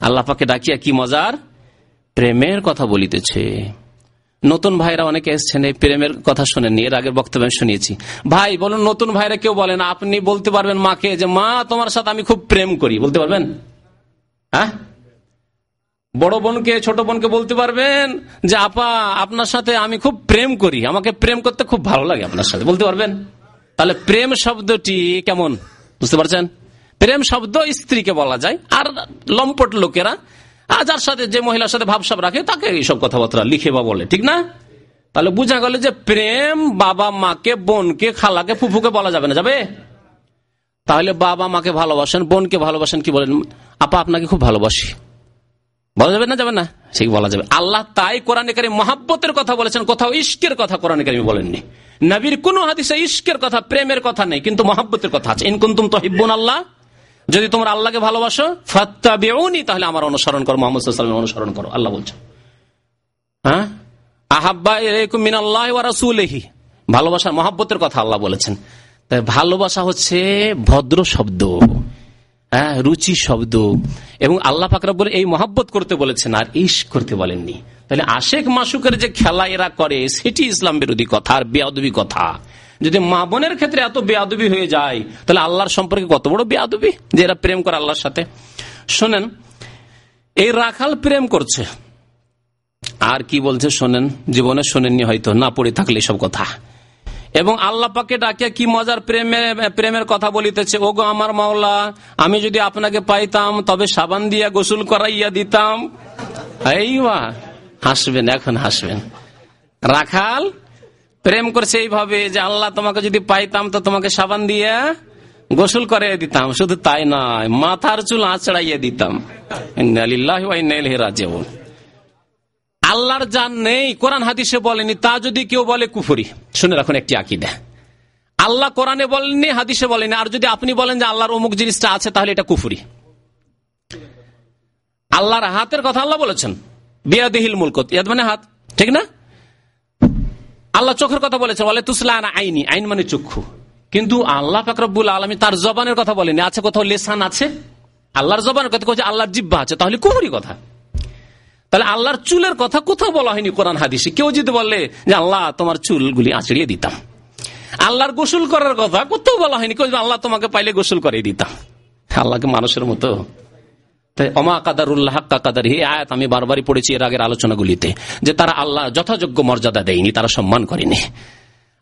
আল্লাহ পাকে ডাকিয়া কি মজার? প্রেমের কথা বলিতেছে। নতুন ভাইরা অনেকে এসছেন, এই প্রেমের কথা শোনেননি, এর আগের বক্তব্য শুনিয়েছি। ভাই, বলুন, নতুন ভাইরা কেউ বলেন আপনি বলতে পারবেন মাকে যে, মা, তোমার সাথে আমি খুব প্রেম করি। বলতে পারবেন? হ্যাঁ? বড় বোনকে, ছোট বোনকে বলতে পারবেন যে, আপা, আপনার সাথে আমি খুব প্রেম করি। আমাকে প্রেম করতে খুব ভালো লাগে আপনার সাথে। বলতে পারবেন? তাহলে প্রেম শব্দটি কেমন? বুঝতে পারছেন? প্রেম শব্দ স্ত্রীকে বলা যায়, আর লম্পট লোকেরা, আর যার সাথে যে মহিলার সাথে ভাবসাব রাখে, তাকে এইসব কথাবার্তা লিখে বা বলে, ঠিক না? তাহলে বুঝা গেল যে প্রেম বাবা মাকে, বোনকে, খালাকে, ফুফুকে বলা যাবে না, যাবে? তাহলে বাবা মাকে ভালোবাসেন, বোনকে ভালোবাসেন কি বলেন? আপা, আপনাকে খুব ভালোবাসি। বলা যাবে না যাবে না? ঠিক বলা যাবে? আল্লাহ তাই কোরআনে কারিম মহাব্বতের কথা বলেছেন, কোথাও ইস্কের কথা কোরআনে কারিম বলেননি। নবীর কোন হাদিসে ইস্কের কথা, প্রেমের কথা নেই, কিন্তু মহাব্বতের কথা আছে। ইনকুন্তুম তো হিব্বুন আল্লাহ যদি তোমরা আল্লাহকে ভালোবাসো ফাত্তা বেউনি তাহলে আমার অনুসরণ করো, মোহাম্মদ অনুসরণ করো, আল্লাহ বলছো। হ্যাঁ? আহাব্বা মিনাল্লাহ রাসুলহি। ভালোবাসা, মহাব্বতের কথা আল্লাহ বলেছেন। তাই ভালোবাসা হচ্ছে ভদ্র শব্দ হ্যাঁ রুচি শব্দ, এবং আল্লাহ পাকরা বলে এই মহাব্বত করতে বলেছেন, আর ইস করতে বলেননি। তাহলে আশেখ মাসুকের যে খেলা এরা করে, সেটি ইসলাম বিরোধী কথা, আর বেয়াদবী কথা। যদি মা বোনের ক্ষেত্রে এত বেয়াদবি হয়ে যায়, তাহলে আল্লাহর সম্পর্কে কত বড় বেয়াদবি? যে এরা প্রেম করে আল্লাহর সাথে। শোনেন, এই রাখাল প্রেম করছে। আর কি বলছে শোনেন, জীবনে শোনেননি হয়তো, না পড়ে থাকলে সব কথা। এবং আল্লাহ পাকে ডাকিয়া কি মজার প্রেমের প্রেমের কথা বলিতেছে ও গো আমার মাওলা, আমি যদি আপনাকে পাইতাম, তবে সাবান দিয়া গোসল করাইয়া দিতাম। এই বা হাসবেন, এখন হাসবেন। রাখাল প্রেম করছে এইভাবে যে আল্লাহ তোমাকে যদি পাইতাম, তো তোমাকে সাবান দিয়ে গোসল করে দিতাম। শুধু তাই নয়, মাথার চুল আঁচড়াইয়ে দিতাম। আল্লাহর জান নেই, কোরআন হাদিসে বলেনি, তা যদি কেউ বলে কুফুরি। শুনে রাখুন একটি আকিদা। আল্লাহ কোরআনে বলেননি, হাদিসে বলেনি আর যদি আপনি বলেন যে আল্লাহর অমুক জিনিসটা আছে, তাহলে এটা কুফুরি। আল্লাহর হাতের কথা আল্লাহ বলেছেন। বিয়াদিহিল মুলকত। ইয়াদ মানে হাত, ঠিক না? আল্লাহ চোখের কথা বলেছে বলে তুসলান আইনি আইন মানে চক্ষু। কিন্তু আল্লাহ ফাকরবুল আলমী তার জবানের কথা বলেনি আছে কোথাও লেসান আছে? আল্লাহর জবানের কথা কোথাও আল্লাহর জিব্বা আছে, তাহলে কুহুরি কথা। তাহলে আল্লাহর চুলের কথা কোথাও বলা হয়নি কোরআন হাদিসে। কেউ যদি বললে যে, আল্লাহ, তোমার চুলগুলি আঁচড়িয়ে দিতাম। আল্লাহর গোসল করার কথা কোথাও বলা হয়নি। কেউ আল্লাহ, তোমাকে পাইলে গোসল করে দিতাম। আল্লাহকে মানুষের মতো অমা কাদারুল্লাহ কাদার হে আয়াত আমি বারবারই পড়েছি এর আগের আলোচনাগুলিতে, যে তারা আল্লাহ যথাযোগ্য মর্যাদা দেয়নি, তারা সম্মান করেনি।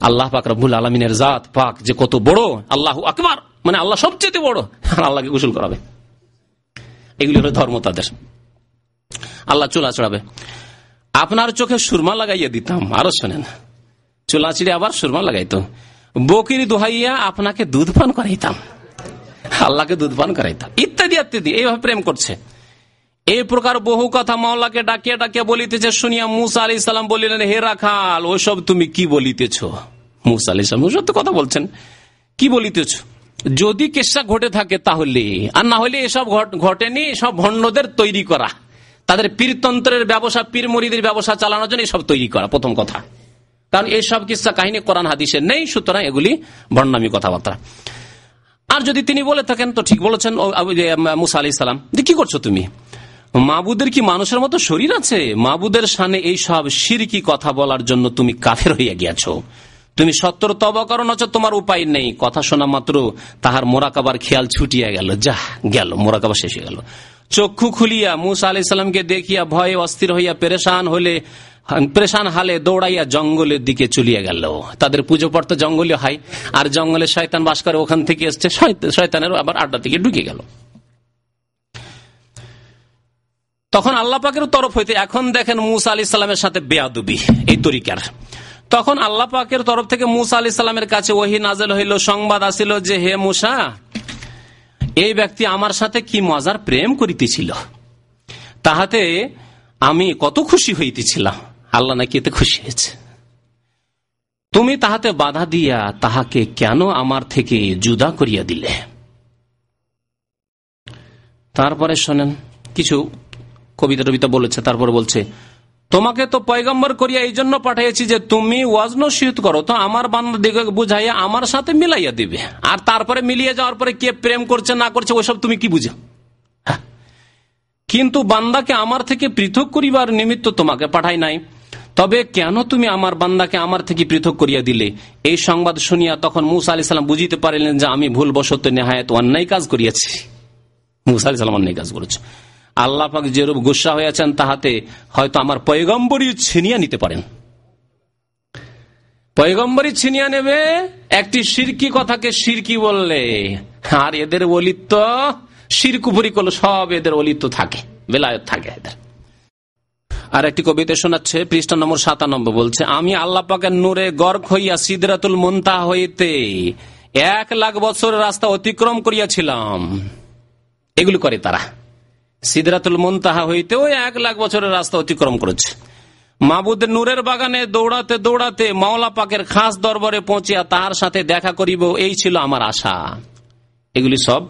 আল্লাহ পাক রব্বুল আলমিনের জাত পাক যে কত বড়, আল্লাহ আকবার মানে আল্লাহ সবচেয়ে বড় আল্লাহকে গোসল করাবে। এগুলি হলো ধর্ম তাদের। আল্লাহ চুলা চড়াবে আপনার চোখে সুরমা লাগাইয়া দিতাম, আরও শোনেন। চুলা চিড়ে আবার সুরমা লাগাইতো। বকির দোহাইয়া আপনাকে দুধ পান করাইতাম। আল্লাহকে দুধ পান করাইতাম ইত্যাদি ইত্যাদি এইভাবে প্রেম করছে। এই প্রকার বহু কথা মাওলাকে ডাকিয়া ডাকিয়া বলিতেছে, শুনিয়া মুসা আলি ইসলাম বলিলেন, হে রাখাল ওসব তুমি কি বলিতেছ? মুসা আলি ইসলাম সত্য কথা বলছেন। কি বলিতেছ? যদি কেসা ঘটে থাকে তাহলে, আর না হলে এসব ঘটেনি এসব ভণ্ডদের তৈরি করা। তাদের পীরতন্ত্রের ব্যবসা পীর মরিদের ব্যবসা চালানোর জন্য এসব তৈরি করা, প্রথম কথা। কারণ এইসব কিসা কাহিনী কোরআন হাদিসের নেই, সুতরাং এগুলি ভণ্ডামী কথাবার্তা। আর যদি তিনি বলে থাকেন, তো ঠিক বলেছেন মুসা আলি ইসলাম কি করছ তুমি? মাবুদের কি মানুষের মতো শরীর আছে? মাবুদের সামনে এই সব সিরকি কথা বলার জন্য তুমি কাফের হইয়া গিয়াছ। তুমি সত্তর তবা করো, নচ তোমার উপায় নেই। কথা শোনা মাত্র তাহার মোরাকাবার খেয়াল ছুটিয়া গেল। যা গেল, মোরাকাবা শেষ হয়ে গেল। চক্ষু খুলিয়া মুসা আলি সাল্লামকে দেখিয়া ভয়ে অস্থির হইয়া পেরেশান হলে প্রেশান হালে দৌড়াইয়া জঙ্গলের দিকে চলিয়া গেল। তাদের পুজো পড়তে জঙ্গলে হয়। আর জঙ্গলে শয়তান বাস করে, ওখান থেকে এসছে শয়তানের আবার আড্ডা থেকে ঢুকে গেল। তখন আল্লাহ পাকের তরফ হইতে, এখন দেখেন মুসা আলি সাল্লামের সাথে বেয়াদুবি, এই তরিকার। তখন আল্লাহ পাকের তরফ থেকে মুসা আলি সাল্লামের কাছে ওহি নাজেল হইল, সংবাদ আসিল যে, হে মুসা, এই ব্যক্তি আমার সাথে কি মজার প্রেম করিতেছিল? তাহাতে আমি কত খুশি হইতেছিলাম। আল্লাহ নাকি এতে খুশি হয়েছে। তুমি তাহাতে বাধা দিয়া তাহাকে কেন আমার থেকে জুদা করিয়া দিলে? তারপরে শোনেন, কিছু কবিতা টবিতা বলেছে, তারপর বলছে, তোমাকে তো পয়গম্বর করিয়া এই জন্য পাঠিয়েছি যে তুমি ওয়াজন নসিহত করো, তো আমার বান্ধব দিকে বুঝাইয়া আমার সাথে মিলাইয়া দিবে। আর তারপরে মিলিয়ে যাওয়ার পরে কে প্রেম করছে, না করছে ওইসব তুমি কি বুঝো? হ্যাঁ। কিন্তু বান্দাকে আমার থেকে পৃথক করিবার নিমিত্ত তোমাকে পাঠাই নাই। তবে কেন তুমি আমার বান্দাকে আমার থেকে পৃথক করিয়া দিলে? এই সংবাদ শুনিয়া তখন মুসা আলি সাল্লাম বুঝিতে পারিলেন যে আমি ভুল বসত নেহায়ত অন্যায় কাজ করিয়াছি। মুসা আলি সাল্লাম অন্যায় কাজ করেছে আল্লাহ পাক যেরূপ গুসা হয়েছেন তাহাতে হয়তো আমার পয়গম্বরই ছিনিয়া নিতে পারেন। পয়গম্বরই ছিনিয়া নেবে, একটি সিরকি কথাকে সিরকি বললে, আর এদের অলিত্ব শিরকুপুরি করল সব এদের অলিত্ব থাকে, বেলায়ত থাকে এদের। আর একটি কবিতা শোনাচ্ছে, পৃষ্ঠা নম্বর সাতানব্বই বলছে, আমি আল্লাহ পাকের নূরে গর্ক হইয়া সিদরাতুল মন্তা হইতে এক লাখ বছরের রাস্তা অতিক্রম করিয়াছিলাম। এগুলো করে তারা। সিদরাতুল মন্তাহা হইতেও এক লাখ বছরের রাস্তা অতিক্রম করেছে। মাবুদের নূরের বাগানে দৌড়াতে দৌড়াতে মাওলা পাকের খাস দরবারে পৌঁছিয়া তাহার সাথে দেখা করিব, এই ছিল আমার আশা। এগুলি সব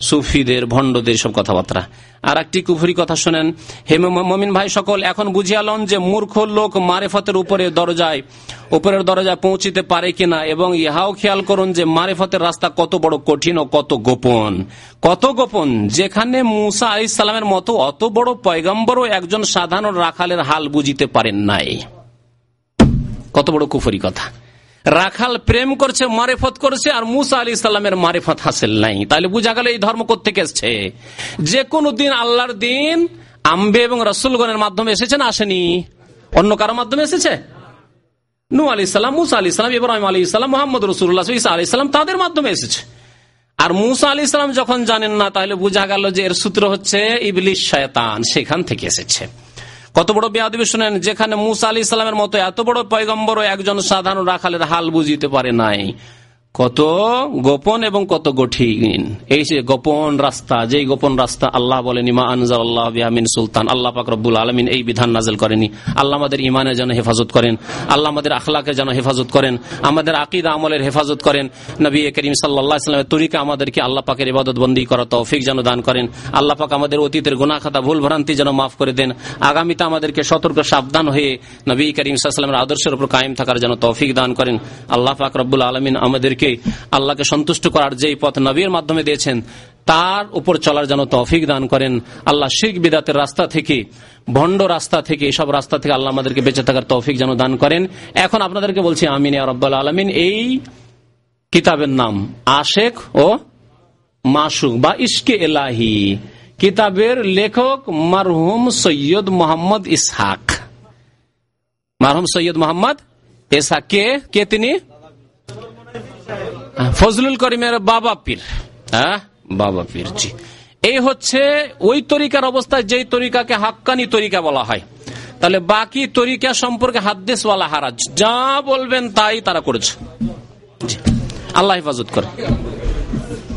সুফিদের, ভণ্ডদের সব কথাবার্তা। আর একটি কুফুরি কথা শোনেন, হে মমিন ভাই সকল, এখন বুঝিয়ালন যে মূর্খ লোক মারেফতের উপরে দরজায়, উপরের দরজায় পৌঁছিতে পারে কিনা এবং ইহাও খেয়াল করুন যে মারেফতের রাস্তা কত বড় কঠিন ও কত গোপন। কত গোপন? যেখানে মুসা আলি সালামের মতো অত বড় পয়গম্বরও একজন সাধারণ রাখালের হাল বুঝিতে পারেন নাই। কত বড় কুফুরি কথা। রাখাল প্রেম করছে, মারেফত করছে, আর মুসা আলী ইসলামের মারেফত হাসিল নাই। তাহলে বুঝা গেল এই ধর্ম থেকে এসছে? যে কোনো দিন আল্লাহর দিন আম্বে এবং রসুলগণের মাধ্যমে এসেছে না আসেনি? অন্য কারও মাধ্যমে এসেছে? নু আলি ইসলাম মুসা আলি ইসলাম ইব্রাহিম আলী ইসলাম মোহাম্মদ রসুল্লাহ ইসা আলি ইসলাম তাদের মাধ্যমে এসেছে। আর মুসা আলি ইসলাম যখন জানেন না, তাহলে বোঝা গেল যে এর সূত্র হচ্ছে ইবলিশ শয়তান সেখান থেকে এসেছে। কত বড় বেয়াদবি শুনেন? যেখানে মুসা আলি ইসলামের মতো এত বড় পয়গম্বর একজন সাধারণ রাখালের হাল বুঝিতে পারে নাই। কত গোপন এবং কত কঠিন। এই যে গোপন রাস্তা যে গোপন রাস্তা আল্লাহ বলেন, ইমা আনজার আল্লাহ বিহামিন সুলতান। আল্লাহ পাকরবুল আলমিন এই বিধান নাজেল করেনি। আল্লাহ আমাদের ইমানের যেন হেফাজত করেন। আল্লাহ আমাদের আখলাকে যেন হেফাজত করেন। আমাদের আকিদা আমলের হেফাজত করেন। নবী করিম সাল্লাহ ইসলামের তরিকা আমাদেরকে আল্লাহ পাকের ইবাদত বন্দী করা তৌফিক যেন দান করেন। আল্লাহ পাক আমাদের অতীতের গুনা খাতা ভুল ভ্রান্তি যেন মাফ করে দেন। আগামীতে আমাদেরকে সতর্ক, সাবধান হয়ে নবী করিম সাল্লামের আদর্শের উপর কায়েম থাকার যেন তৌফিক দান করেন। আল্লাহ পাক রব্বুল আলমিন আমাদেরকে আল্লাহকে সন্তুষ্ট করার যেই পথ নবীর মাধ্যমে দিয়েছেন, তার উপর চলার যেন তৌফিক দান করেন। আল্লাহ শিখ বিদাতের রাস্তা থেকে, ভণ্ড রাস্তা থেকে, এসব রাস্তা থেকে আল্লাহ আমাদেরকে বেঁচে থাকার তৌফিক যেন দান করেন। এখন আপনাদেরকে বলছি, আমিন রব্বাল আলমিন। এই কিতাবের নাম আশেখ ও মাসুক বা ইস্কে এলাহি কিতাবের লেখক মারহুম সৈয়দ মোহাম্মদ ইসহাক। মারহুম সৈয়দ মোহাম্মদ ইসহাক। কে? কে তিনি? ফজলুল করিমের বাবা পীর হ্যাঁ? বাবা পীর, জি। এই হচ্ছে ওই তরিকার অবস্থায় যেই তরিকাকে হাক্কানি তরিকা বলা হয়। তাহলে বাকি তরিকা সম্পর্কে হাদ্দেশওয়ালা হারাজ, যা বলবেন তাই তারা করেছে। আল্লাহ হেফাজত করে